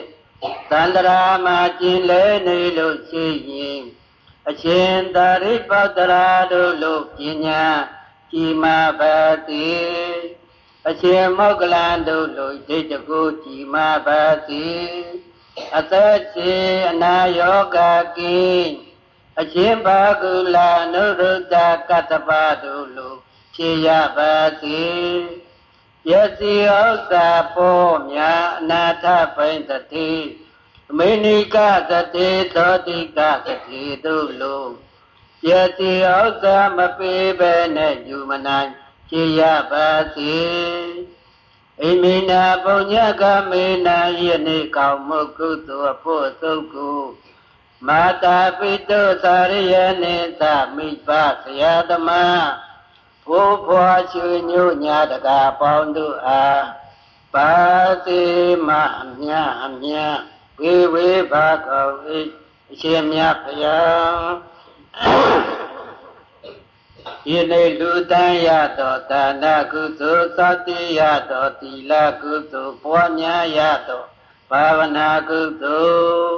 တန္တရာမှာကျင်လဲနေလို့ရှိရင်အရှင်သာရိပုတ္တရာတို့လိုပညာကြည်မာပါစေ အရှင်မောက္ကလန်တို့လိုဒိဋ္ဌကိုကြည်မာပါစေအသက်ရှင်အနာယောဂကိအရှင်ဘာကုလနုရုဒ္ဒကတ္တပတို့လိုဖြေရပါစေယစီဥစ္စာပေါ်များအနာထပိန်တတိမေနိကသတိသောတိကသတိတို့လိုယတိဥစ္စာမပေးဘဲနဲ့ယူမနိုင် ကြည်ရပါစေအိမိနာပုညကမေနာယနေ့ကောင်းမှုကုသိုလ်ဖို့သုတ်ကိုမာတာပိတုသာရယနေသမိဘဆရာသမားဘိုးဘွားချွေညို့ညာတကာပေါင်းတို့အားပါတိမအမြအမြဝေဝေဘာကောဣအရှင်မြတ်ဖ ယားယနေ့လူတန်းရသောဒါနကုသိုလ်သတိရသောသီလကုသိုလ်ပွားများရသောဘာဝနာကုသိုလ်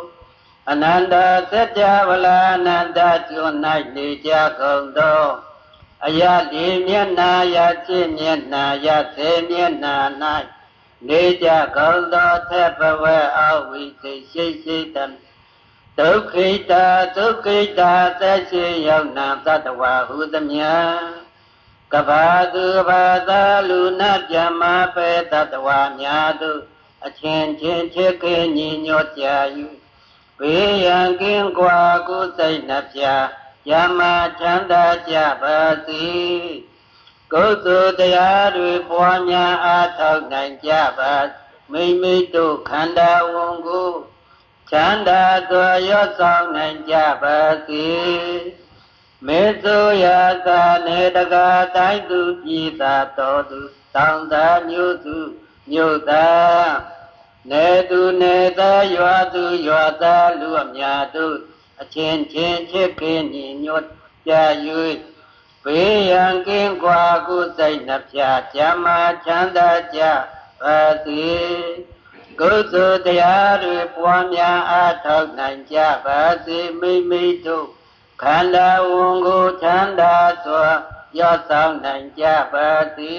အနန္တစัจ java လာအနန္တကျွန်း၌နေကြကုန်သောအရာလေးမျက်နာရခြင်းမျက်နာရစေမျက်နာ၌နေကြကုန်သောသဗ္ဗဝေအဝိသိရှိရှိတံ ဒုက္ခိတာဒုက္ခိတာသက်ရှိရောက်နာသတ္တဝါဟုသမျှကဘာသူဘာသာလူနာပြမပေတတ္တဝါများတို့အချင်းချင်းချစ်ခင်ညီညွတ်ကြ၍ဘေးရန်ကင်းကွာကိုယ်စိတ်နှပြယမချမ်းသာကြပါစေကုသိုလ်တရားတွေပွားများအားထုတ်နိုင်ကြပါမိမိတို့ခန္ဓာဝန်ကို ချမ်းသာစွာရော့ဆောင်နိုင်ကြပါစေမေဆိုရာသာနေတကာတိုင်းသူပြည်သာတော်သူတောင်သာမြို့သူမြို့သားနေသူနေသားရွာသူရွာသားလူအများတို့အချင်းချင်းချစ်ခင်ညီညွတ်ကြ၍ဘေးရန်ကင်းကွာကိုစိတ်နှပြချမ်းသာချမ်းသာကြပါစေ ကုသိုလ်တရားတွေပွားများအားထုတ်နိုင်ကြပါစေမိမိတို့ခန္ဓာဝန်ကိုချမ်းသာစွာရော့ဆောင်နိုင်ကြပါစေ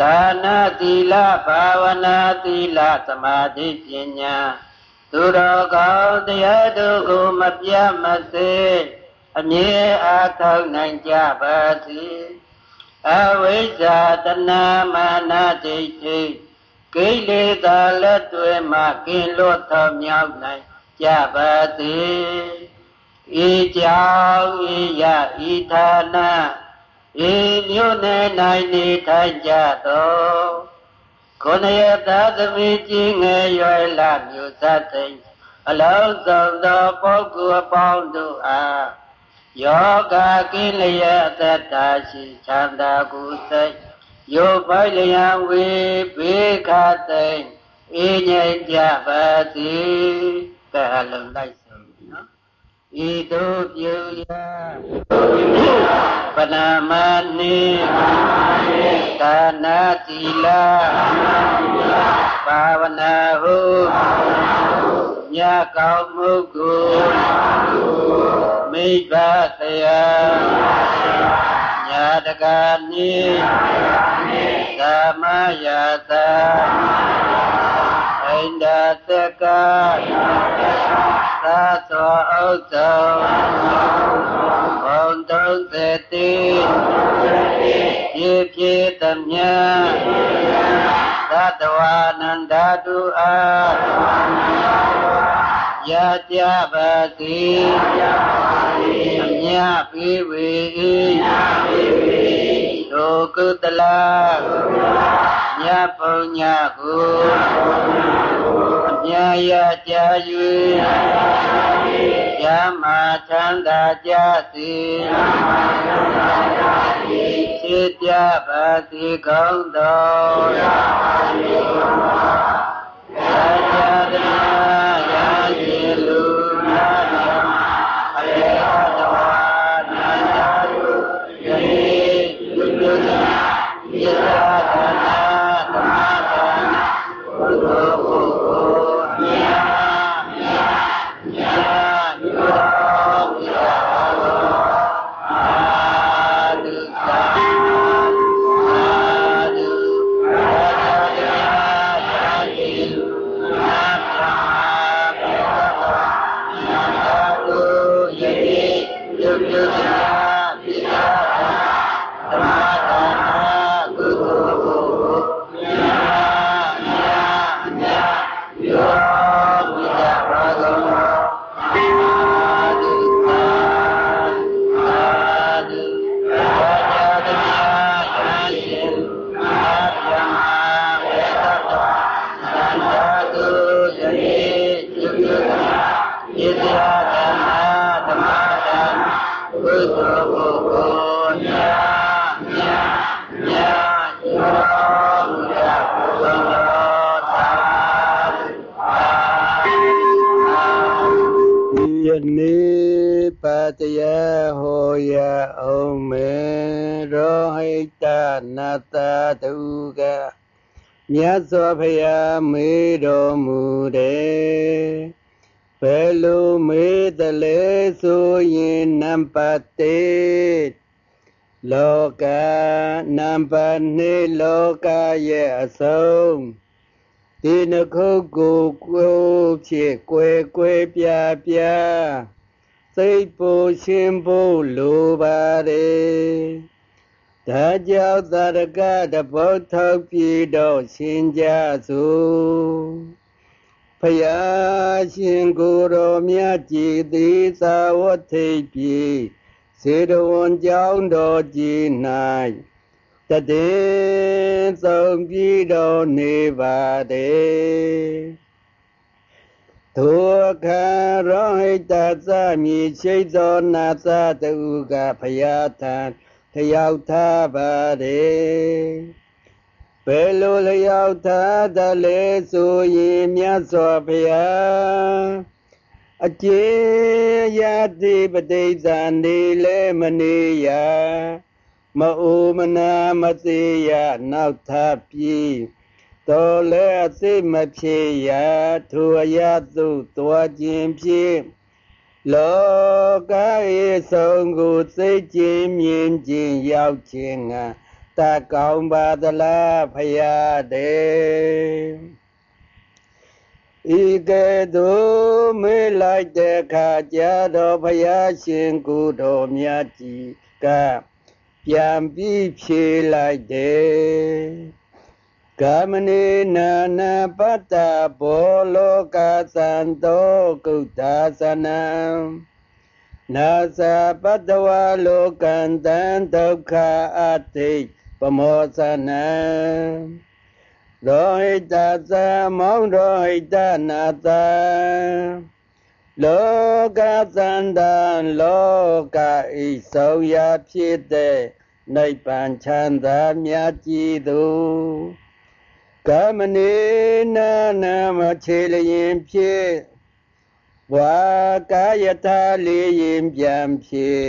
ဒါနသီလဘာဝနာသီလသမာဓိပညာသူတော်ကောင်းတရားတို့ကိုမပြတ်မစေအမြဲအားထုတ်နိုင်ကြပါစေအဝိဇ္ဇာတဏမာနဒိဋ္ဌိ ကိလေသာလက်တွေမှကင်းလွတ်သောမြောက်နိုင်ကြပါစေဤကြောင့်ဤရဤဌာနဤမြို့နယ်၌နေထိုင်ကြသောခொနရသာသမီကြီးငယ်ရွယ်လာမြို့သသိအလုံးစုံသောပုဂ္ဂိုလ်အပေါင်းတို့အားယောဂကိလျက်အသက်တာရှိချမ်းသာကိုယ်စိတ် ယောပိုက်လျံဝေဘေခသိအေးငြိမ်ကြပါစေကဲအလုံးလိုက်ဆုံးနော်ဤတို့ပြုရာပနာမနိဒါနာတိလာဘာဝနာဟုညကောင်းမှုကိုမိဘသယာ ညာတကာနိသမယာသာဣန္ဒသကသာသောဥဒ္ဓဘုံတုံးသတိဖြစ်ဖြစ်သမျှသတ္တဝါနန္ဒတုအား ရကြပါစေအမြပိဝေဒုကုတလမြတ်ပုညကိုအမြရကြ၍ရမချမ်းသာကြစေဖြစ်ကြပါစေကောင်းတော်ရကြသ ယနေ့ပတယဟောရအောင်မေရောဟိတနာတတုကမြတ်စွာဘုရားမေတော်မူတယ်ဘယ်လိုမေးတယ်လဲဆိုရင်နံပါတ်1လောကနံပါတ်2လောကရဲ့အဆုံး ဒီနှခုတ်ကိုကိုဖြစ်ကွယ်ကွယ်ပြပြစိတ်ပူရှင်ဖို့လိုပါတယ်ဒါကြောင့်သာရကတပုတ်ထောက်ပြတော့ရှင်ကြစို့ဖယားရှင်ကိုယ်တော်မြတ်ကြည်သည်သာဝတိပြေစေတဝန်ကြောင်းတော်ကြည်၌ တည်ဆုံးပြီးတော်နေပါတဲ့ထိုအခါရောဟိတသမီရှိသောနာသတူကဖယားထံတယောက်ထားပါတယ်ဘယ်လိုလျောက်ထားသလဲဆိုရင်မြတ်စွာဘုရားအကျေယတိပဋိသန္ဒီလဲမနေရ မအိုမနာမသေးရနောက်ထပ်ပြီးတော်လဲအသိမဖြစ်ရထိုအရသို့သွားခြင်းဖြင့်လောကရဲ့ဆုံးကိုသိခြင်းမြင်ခြင်းရောက်ခြင်းငါတကောင်းပါသလားဖရာတဲ့ဤကဲ့သို့မေးလိုက်တဲ့အခါကျတော့ဘုရားရှင်ကိုယ်တော်မြတ်ကြီးက ပြန်ပြီးဖြေလိုက်တယ်ကာမနေနာနာပတ္တဘောလောကသံတောကုဋ္ဌာသနံနာသပတ္တဝါလောကံတံဒုက္ခအတိပမောသနံရောဟိတသမောင်ရောဟိတနာတ လောကသန္တံလောကဤဆုံးရာဖြစ်တဲ့နိဗ္ဗာန်ချမ်းသာမြတ်ကြီးသူကကမနေနာနာမချေလရင်ဖြစ်ဘွာကာယထာလေးရင်ပြန်ဖြစ်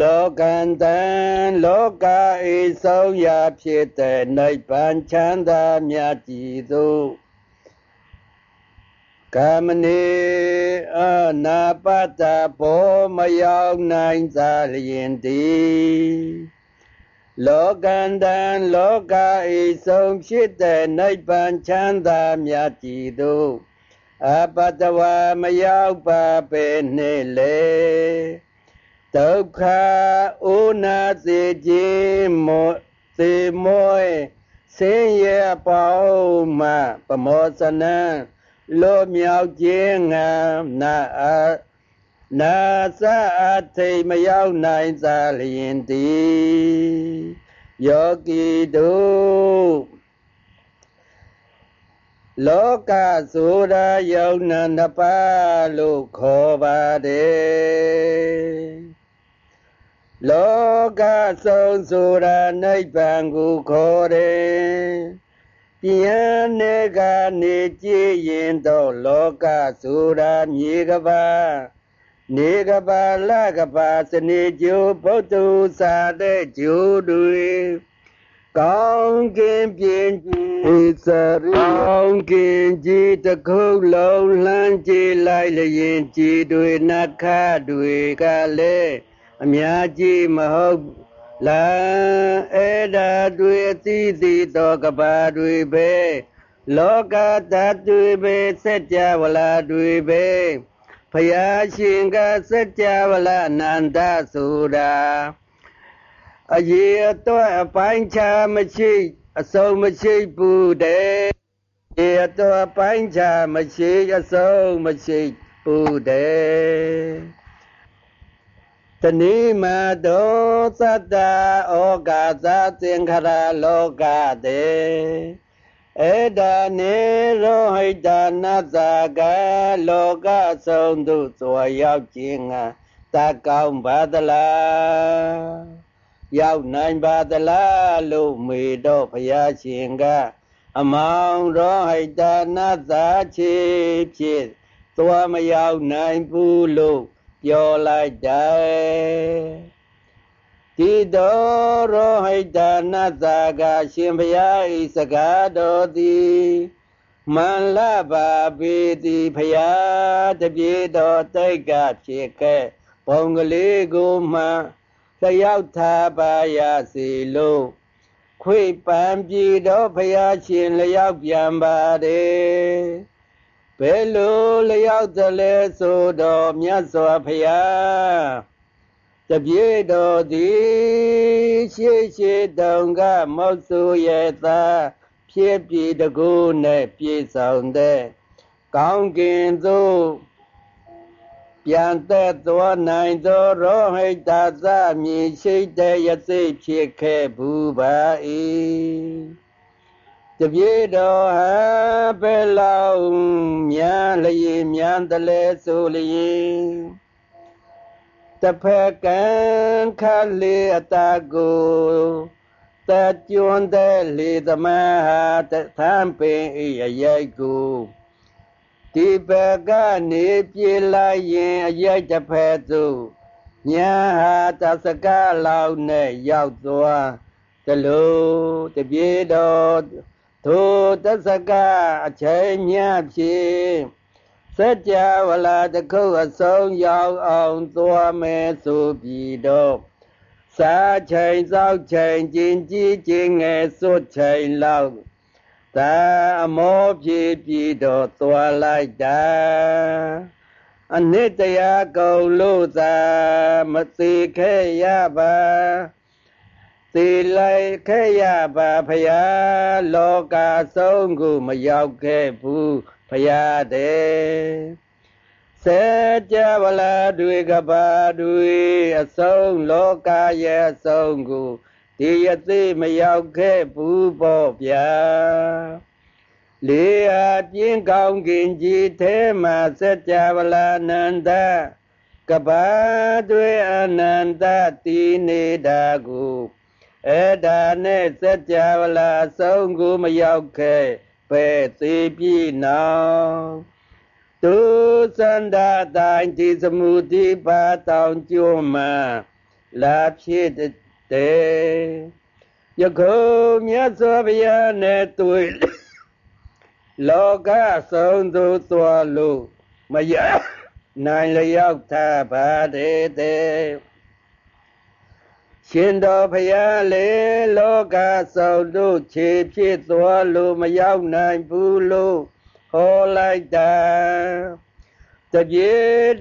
လောကန္တံလောကဤဆုံးရာဖြစ်တဲ့နိဗ္ဗာန်ချမ်းသာမြတ်ကြည်သို့ ကာမနေအနာပတ္တဘောမရောက်နိုင်သာလျင်တည်လောကန္တံလောကဤဆုံးဖြစ်တဲ့နိဗ္ဗာန်ချမ်းသာမြတ်ကြည်သို့အပတ္တဝါမရောက်ပါပဲနှင့်လေဒုက္ခဥနာစေခြင်းမောစေမောဆင်းရဲပေါင်းမှပမောစနံ လောမြောက်ခြင်းငါနာအနာစအထိမရောက်နိုင်သာလျင်တည်ယောဂီတို့လောကဆိုတာယုံနာနှစ်ပါးလို့ခေါ်ပါတယ်လောကဆုံးဆိုတာနိဗ္ဗာန်ကိုခေါ်တယ် ပြန်နေကနေကြည်ရင်တော့လောကဆိုတာမြေကဘာနေကဘာလကဘာစနေကျိုးဘုဒ္ဓစာတဲ့ကျိုးတွေကောင်းကင်ပြင်းကြီးစရိကောင်းကင်ကြီးတခုလုံးလှမ်းကြည့်လိုက်လျင်ကြည်တွေနတ်ခတွေကလည်းအများကြီးမဟုတ် လားအဲ့ဒါတွေအသိသိသောကဘာတွေပဲလောကတတွေပဲစัจ java လာတွေပဲဖယားရှင်ကစัจ java လာအနန္တဆိုတာအရေးအတွက်အပိုင်းခြားမရှိအစုံမရှိဘူးတဲ့ဒီအတွက်အပိုင်းခြားမရှိအစုံမရှိဘူးတဲ့ တဏိမတောသတ္တဩကာသသင်္ခရလောကတေဧဒါနေရောဟိတနာသကလောကဆုံးသို့သွာရောက်ခြင်းငါတကောင်းပါသလားရောက်နိုင်ပါသလားလို့မေတော့ဘုရားရှင်ကအမောင်ရောဟိတနာသချေဖြစ်သွားမရောက်နိုင်ဘူးလို့ ပြောလိုက်တယ်တိတော်ရောဟိတနတ္တကရှင်ဘုရားဤစကားတော်သည်မန္လပါပေတိဖယားတပြေတော်တိတ်ကဖြစ်ခဲ့ဘုံကလေးကိုမှလျောက်ထားပါရစီလို့ခွေပံပြည်တော်ဖယားရှင်လျောက်ပြန်ပါတယ် ဘယ်လိုလျောက်သလဲဆိုတော့မြတ်စွာဘုရားတပြေတော်သည်ရှေးရှေးတောင်ကမောက်ဆူရဲ့သားဖြစ်ပြည်တကူနဲ့ပြေဆောင်တဲ့ကောင်းကင်သို့ပြန်သက်သွားနိုင်သောရောဟိတသမြည်ရှိတဲ့ယသိဖြစ်ခဲ့ဘူးပါ၏ တပြေတော်ဟာဘယ်လောက်မြန်လျင်မြန်တလဲဆိုလျင်တဖက်ကံခလေအတာကိုတကျွန်းတဲ့လေသမဟာတသံပင်အရိုက်ကိုဒီဘက်ကနေပြေးလိုက်ရင်အရိုက်တစ်ဖက်သို့ညာဟာတသကလောက်နဲ့ရောက်သွားတလို့တပြေတော် ထိုတသကအချိန်မြဖြစ်စัจ java လာတခုအဆုံးရောက်အောင်သွားမယ်ဆိုပြီးတော့စာချိန်စောက်ချိန်ကျင်ကြီးကျင်ငယ်စွတ်ချိန်လောက်သာအမောဖြစ်ပြီးတော့သွားလိုက်တာအနစ်တရားကုန်လို့သာမသိခဲ့ရပါ သေလိုက်ခဲ့ရပါဖယားလောကဆုံးကိုမရောက်ခဲ့ဘူးဖယားတဲ့စေကြဗလာတွေကဘာတွေအဆုံးလောကရဲ့အဆုံးကိုဒီယသိမရောက်ခဲ့ဘူးပေါ့ဗျာလေအားပြင်းကောင်းကင်ကြီးထဲမှာစัจ java လာနန္ဒကဘာတွေအနန္တတည်နေတာကို အဲ့ဒါနဲ့စัจ java လာဆုံးကိုမရောက်ခဲ့ပဲသေးပြီနောင်သူစန္ဒတိုင်းဒီစမှုတိပါတောင်ကျွမှလာဖြစ်တဲ့ယခုမြတ်စွာဘုရားနဲ့တွေ့လောကဆုံးသူသွားလို့မရနိုင်လျောက်သာပါတဲ့တဲ့ ရှင်တော်ဖရာလေလောကဆောင်တို့ခြေဖြစ်သွားလို့မရောက်နိုင်ဘူးလို့ဟောလိုက်တာတပြေ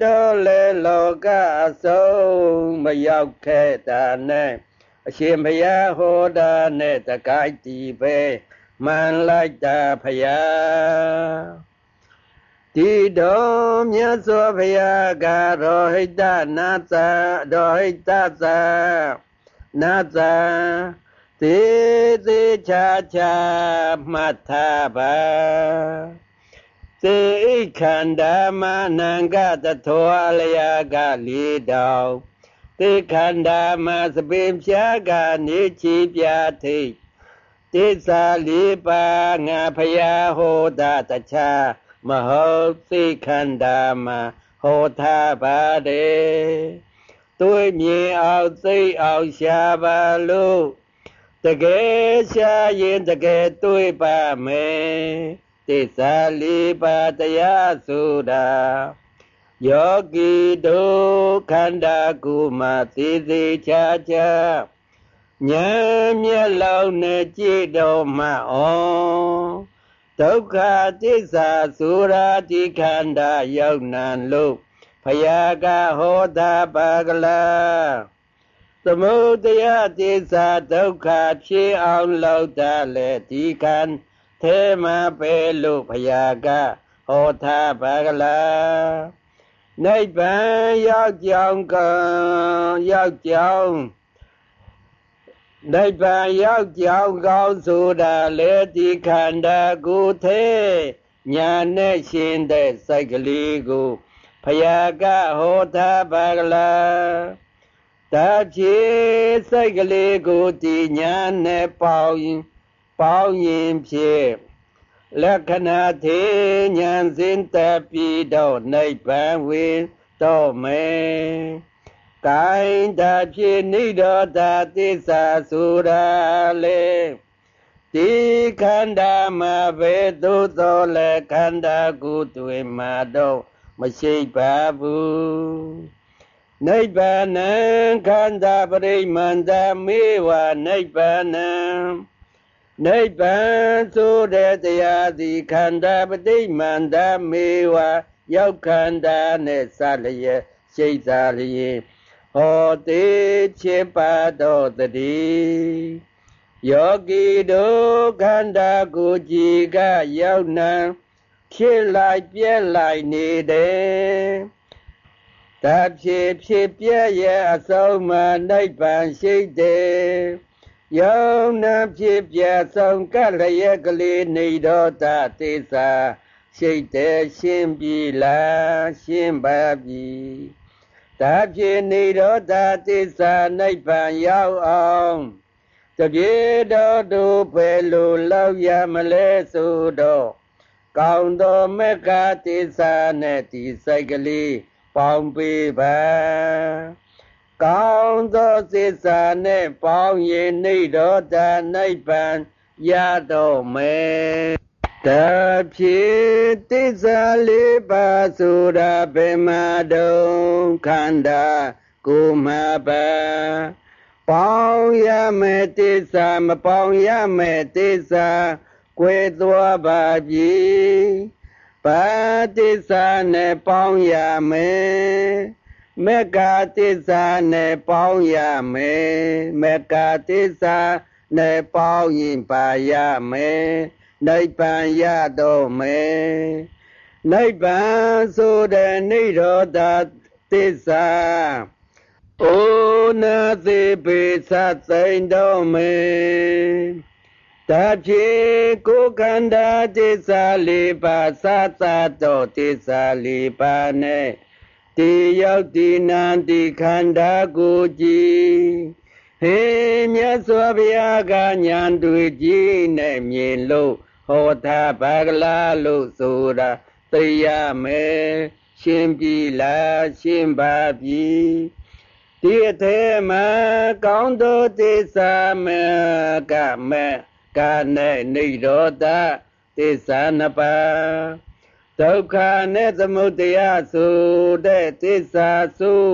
တော်လေလောကအဆုံးမရောက်ခဲ့တာနဲ့အရှင်ဘုရားဟောတာနဲ့တကိုက်တီပဲမှန်လိုက်တာဖရာဒီတော်မြတ်စွာဘုရားကရောဟိတနာသရောဟိတသ နာသသေသေးချာချာမှတ်ထားပါသေခန္ဓာမနံကတထောအလျာကလေးတောင်သေခန္ဓာမစပင်ဖြာကနေချီပြထိတ်တိစ္ဆာလေးပါငါဖယားဟောတာတခြားမဟုတ်သိခန္ဓာမှာဟောထားပါတယ် တွေးမြင်အောင်သိအောင်ရှားပါလို့တကယ်ရှားရင်တကယ်တွေးပါမယ်သစ္စာလေးပါးတရားဆိုတာယောဂီတို့ခန္ဓာကိုယ်မှာသိသိချာချာဉာဏ်မျက်လုံးနဲ့ကြည့်တော်မှဩဒုက္ခသစ္စာဆိုရာဒီခန္ဓာရောက်နံလို့ ဖယားကဟောတာပါကလားသမုဒယသစ္စာဒုက္ခဖြစ်အောင်လောက်တာလေဒီခန္ထဲမှာပဲလို့ဖယားကဟောတာပါကလားနိဗ္ဗာန်ရောက်ကြောင်းကရောက်ကြောင်းနိဗ္ဗာန်ရောက်ကြောင်းကောင်းဆိုတာလေဒီခန္ဓာကိုယ်သေးညာနဲ့ရှင်တဲ့စိုက်ကလေးကို ဖယားကဟောထားပါကလားတာဖြေစိုက်ကလေးကိုဒီညာနဲ့ပေါင်းရင်ပေါင်းရင်ဖြင့်လက္ခဏာသေးဉာဏ်စင်တပြီးတော့နိဗ္ဗာန်ဝင်တော့မယ်ကိုင်းတာဖြစ်နိရောဓသစ္စာဆိုတာလေဒီခန္ဓာမှာပဲသို့သောလေခန္ဓာကိုယ်တွင်မှာတော့ မရှိပါဘူးနိဗ္ဗာန်ခန္ဓာပရိမန္တမေဝနိဗ္ဗာန်နိဗ္ဗာန်ဆိုတဲ့တရားဒီခန္ဓာပဋိမန္တမေဝရောက်ခန္ဓာနဲ့စလျက်ရှိသာလျက်ဟောတိဖြစ်ပါတော်တည်းယောဂီတို့ခန္ဓာကိုယ်ကြီးကရောက်နံ ဖြစ်လိုက်ပြက်လိုက်နေတယ်တဖြစ်ဖြစ်ပြက်ရဲ့အဆုံးမှနိဗ္ဗာန်ရှိတယ်ယုံနာဖြစ်ပြဆုံးကလျက်ကလေးနေတော်တာသေစာရှိတယ်ရှင်းပြီလားရှင်းပါပြီဒါဖြင့်နေရောဓသစ္စာနိဗ္ဗာန်ရောက်အောင်တပြေတော်တို့ပဲလိုလောက်ရမလဲဆိုတော့ ကောင်းသောမက္ခသစ္စာနဲ့ဒီစိတ်ကလေးပေါင်းပေးပါကောင်းသောသစ္စာနဲ့ပေါင်းရင်နေတော်တာနိဗ္ဗာန်ရတော့မယ်တဖြစ်သစ္စာလေးပါးဆိုတာဘယ်မှာတုံခန္ဓာကိုယ်မှာပါပေါင်းရမယ်သစ္စာမပေါင်းရမယ်သစ္စာ ကွယ်သွားပါပြီပါသစ္စာနဲ့ပေါင်းရမယ်မက္ကသစ္စာနဲ့ပေါင်းရမယ်မက္ကသစ္စာနဲ့ပေါင်းရင်ပါရမယ်နိဗ္ဗာန်ရတော့မယ်နိဗ္ဗာန်ဆိုတဲ့နိရောဓသစ္စာဩနာသေပေသသိမ့်တော့မယ် တဖြစ်ကိုခန္ဓာသစ္စာလေးပါးသသတော်သစ္စာလေးပါးနဲ့တေရောက်ဒီနံဒီခန္ဓာကိုကြည်ဟေမြတ်စွာဘုရားကညာတွေ့ကြည့်နဲ့မြင်လို့ဟောတာဘာကလာလို့ဆိုတာသိရမယ်ရှင်းပြီလားရှင်းပါပြီဒီအထဲမှာကောင်းသောသစ္စာမကမ ကနဲ့နေရောတသစ္စာနှစ်ပါးဒုက္ခနဲ့သမုဒယဆိုတဲ့သစ္စာဆို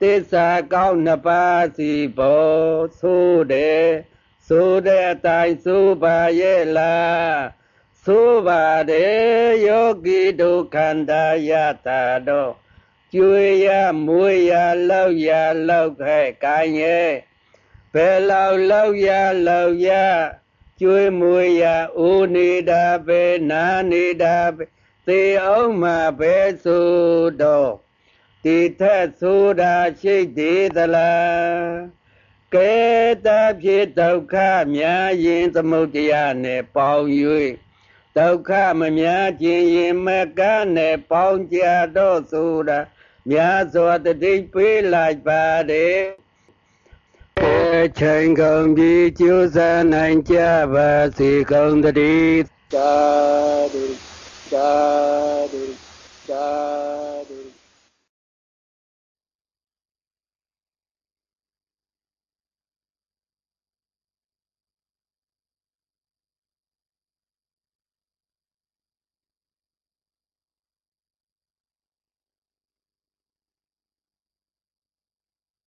သစ္စာကောင်းနှစ်ပါးစီပေါ်ဆိုတဲ့ဆိုတဲ့အတိုင်းဆိုပါရဲ့လားဆိုပါတယ်ယောဂီဒုက္ခန္တာယတာတော့ကျွေရမွေရလောက်ရလောက်ခဲ့ကိုင်းရဲ့ဘယ်လောက်လောက်ရလောက်ရ ကျွေမွေရဦးနေတာပဲနာနေတာပဲသေအောင်မှာပဲဆိုတော့ဒီထက်ဆိုတာရှိသေးသလားကဲတဖြစ်ဒုက္ခများရင်သမုဒယနဲ့ပေါင်း၍ဒုက္ခမများခြင်းရင်မကနဲ့ပေါင်းကြတော့ဆိုတာများစွာတတိပေးလိုက်ပါတယ် ချိန်ကုန်ပြီးကျိုးစားနိုင်ကြပါစေကုန်တည်းသာဓုသာဓုသာ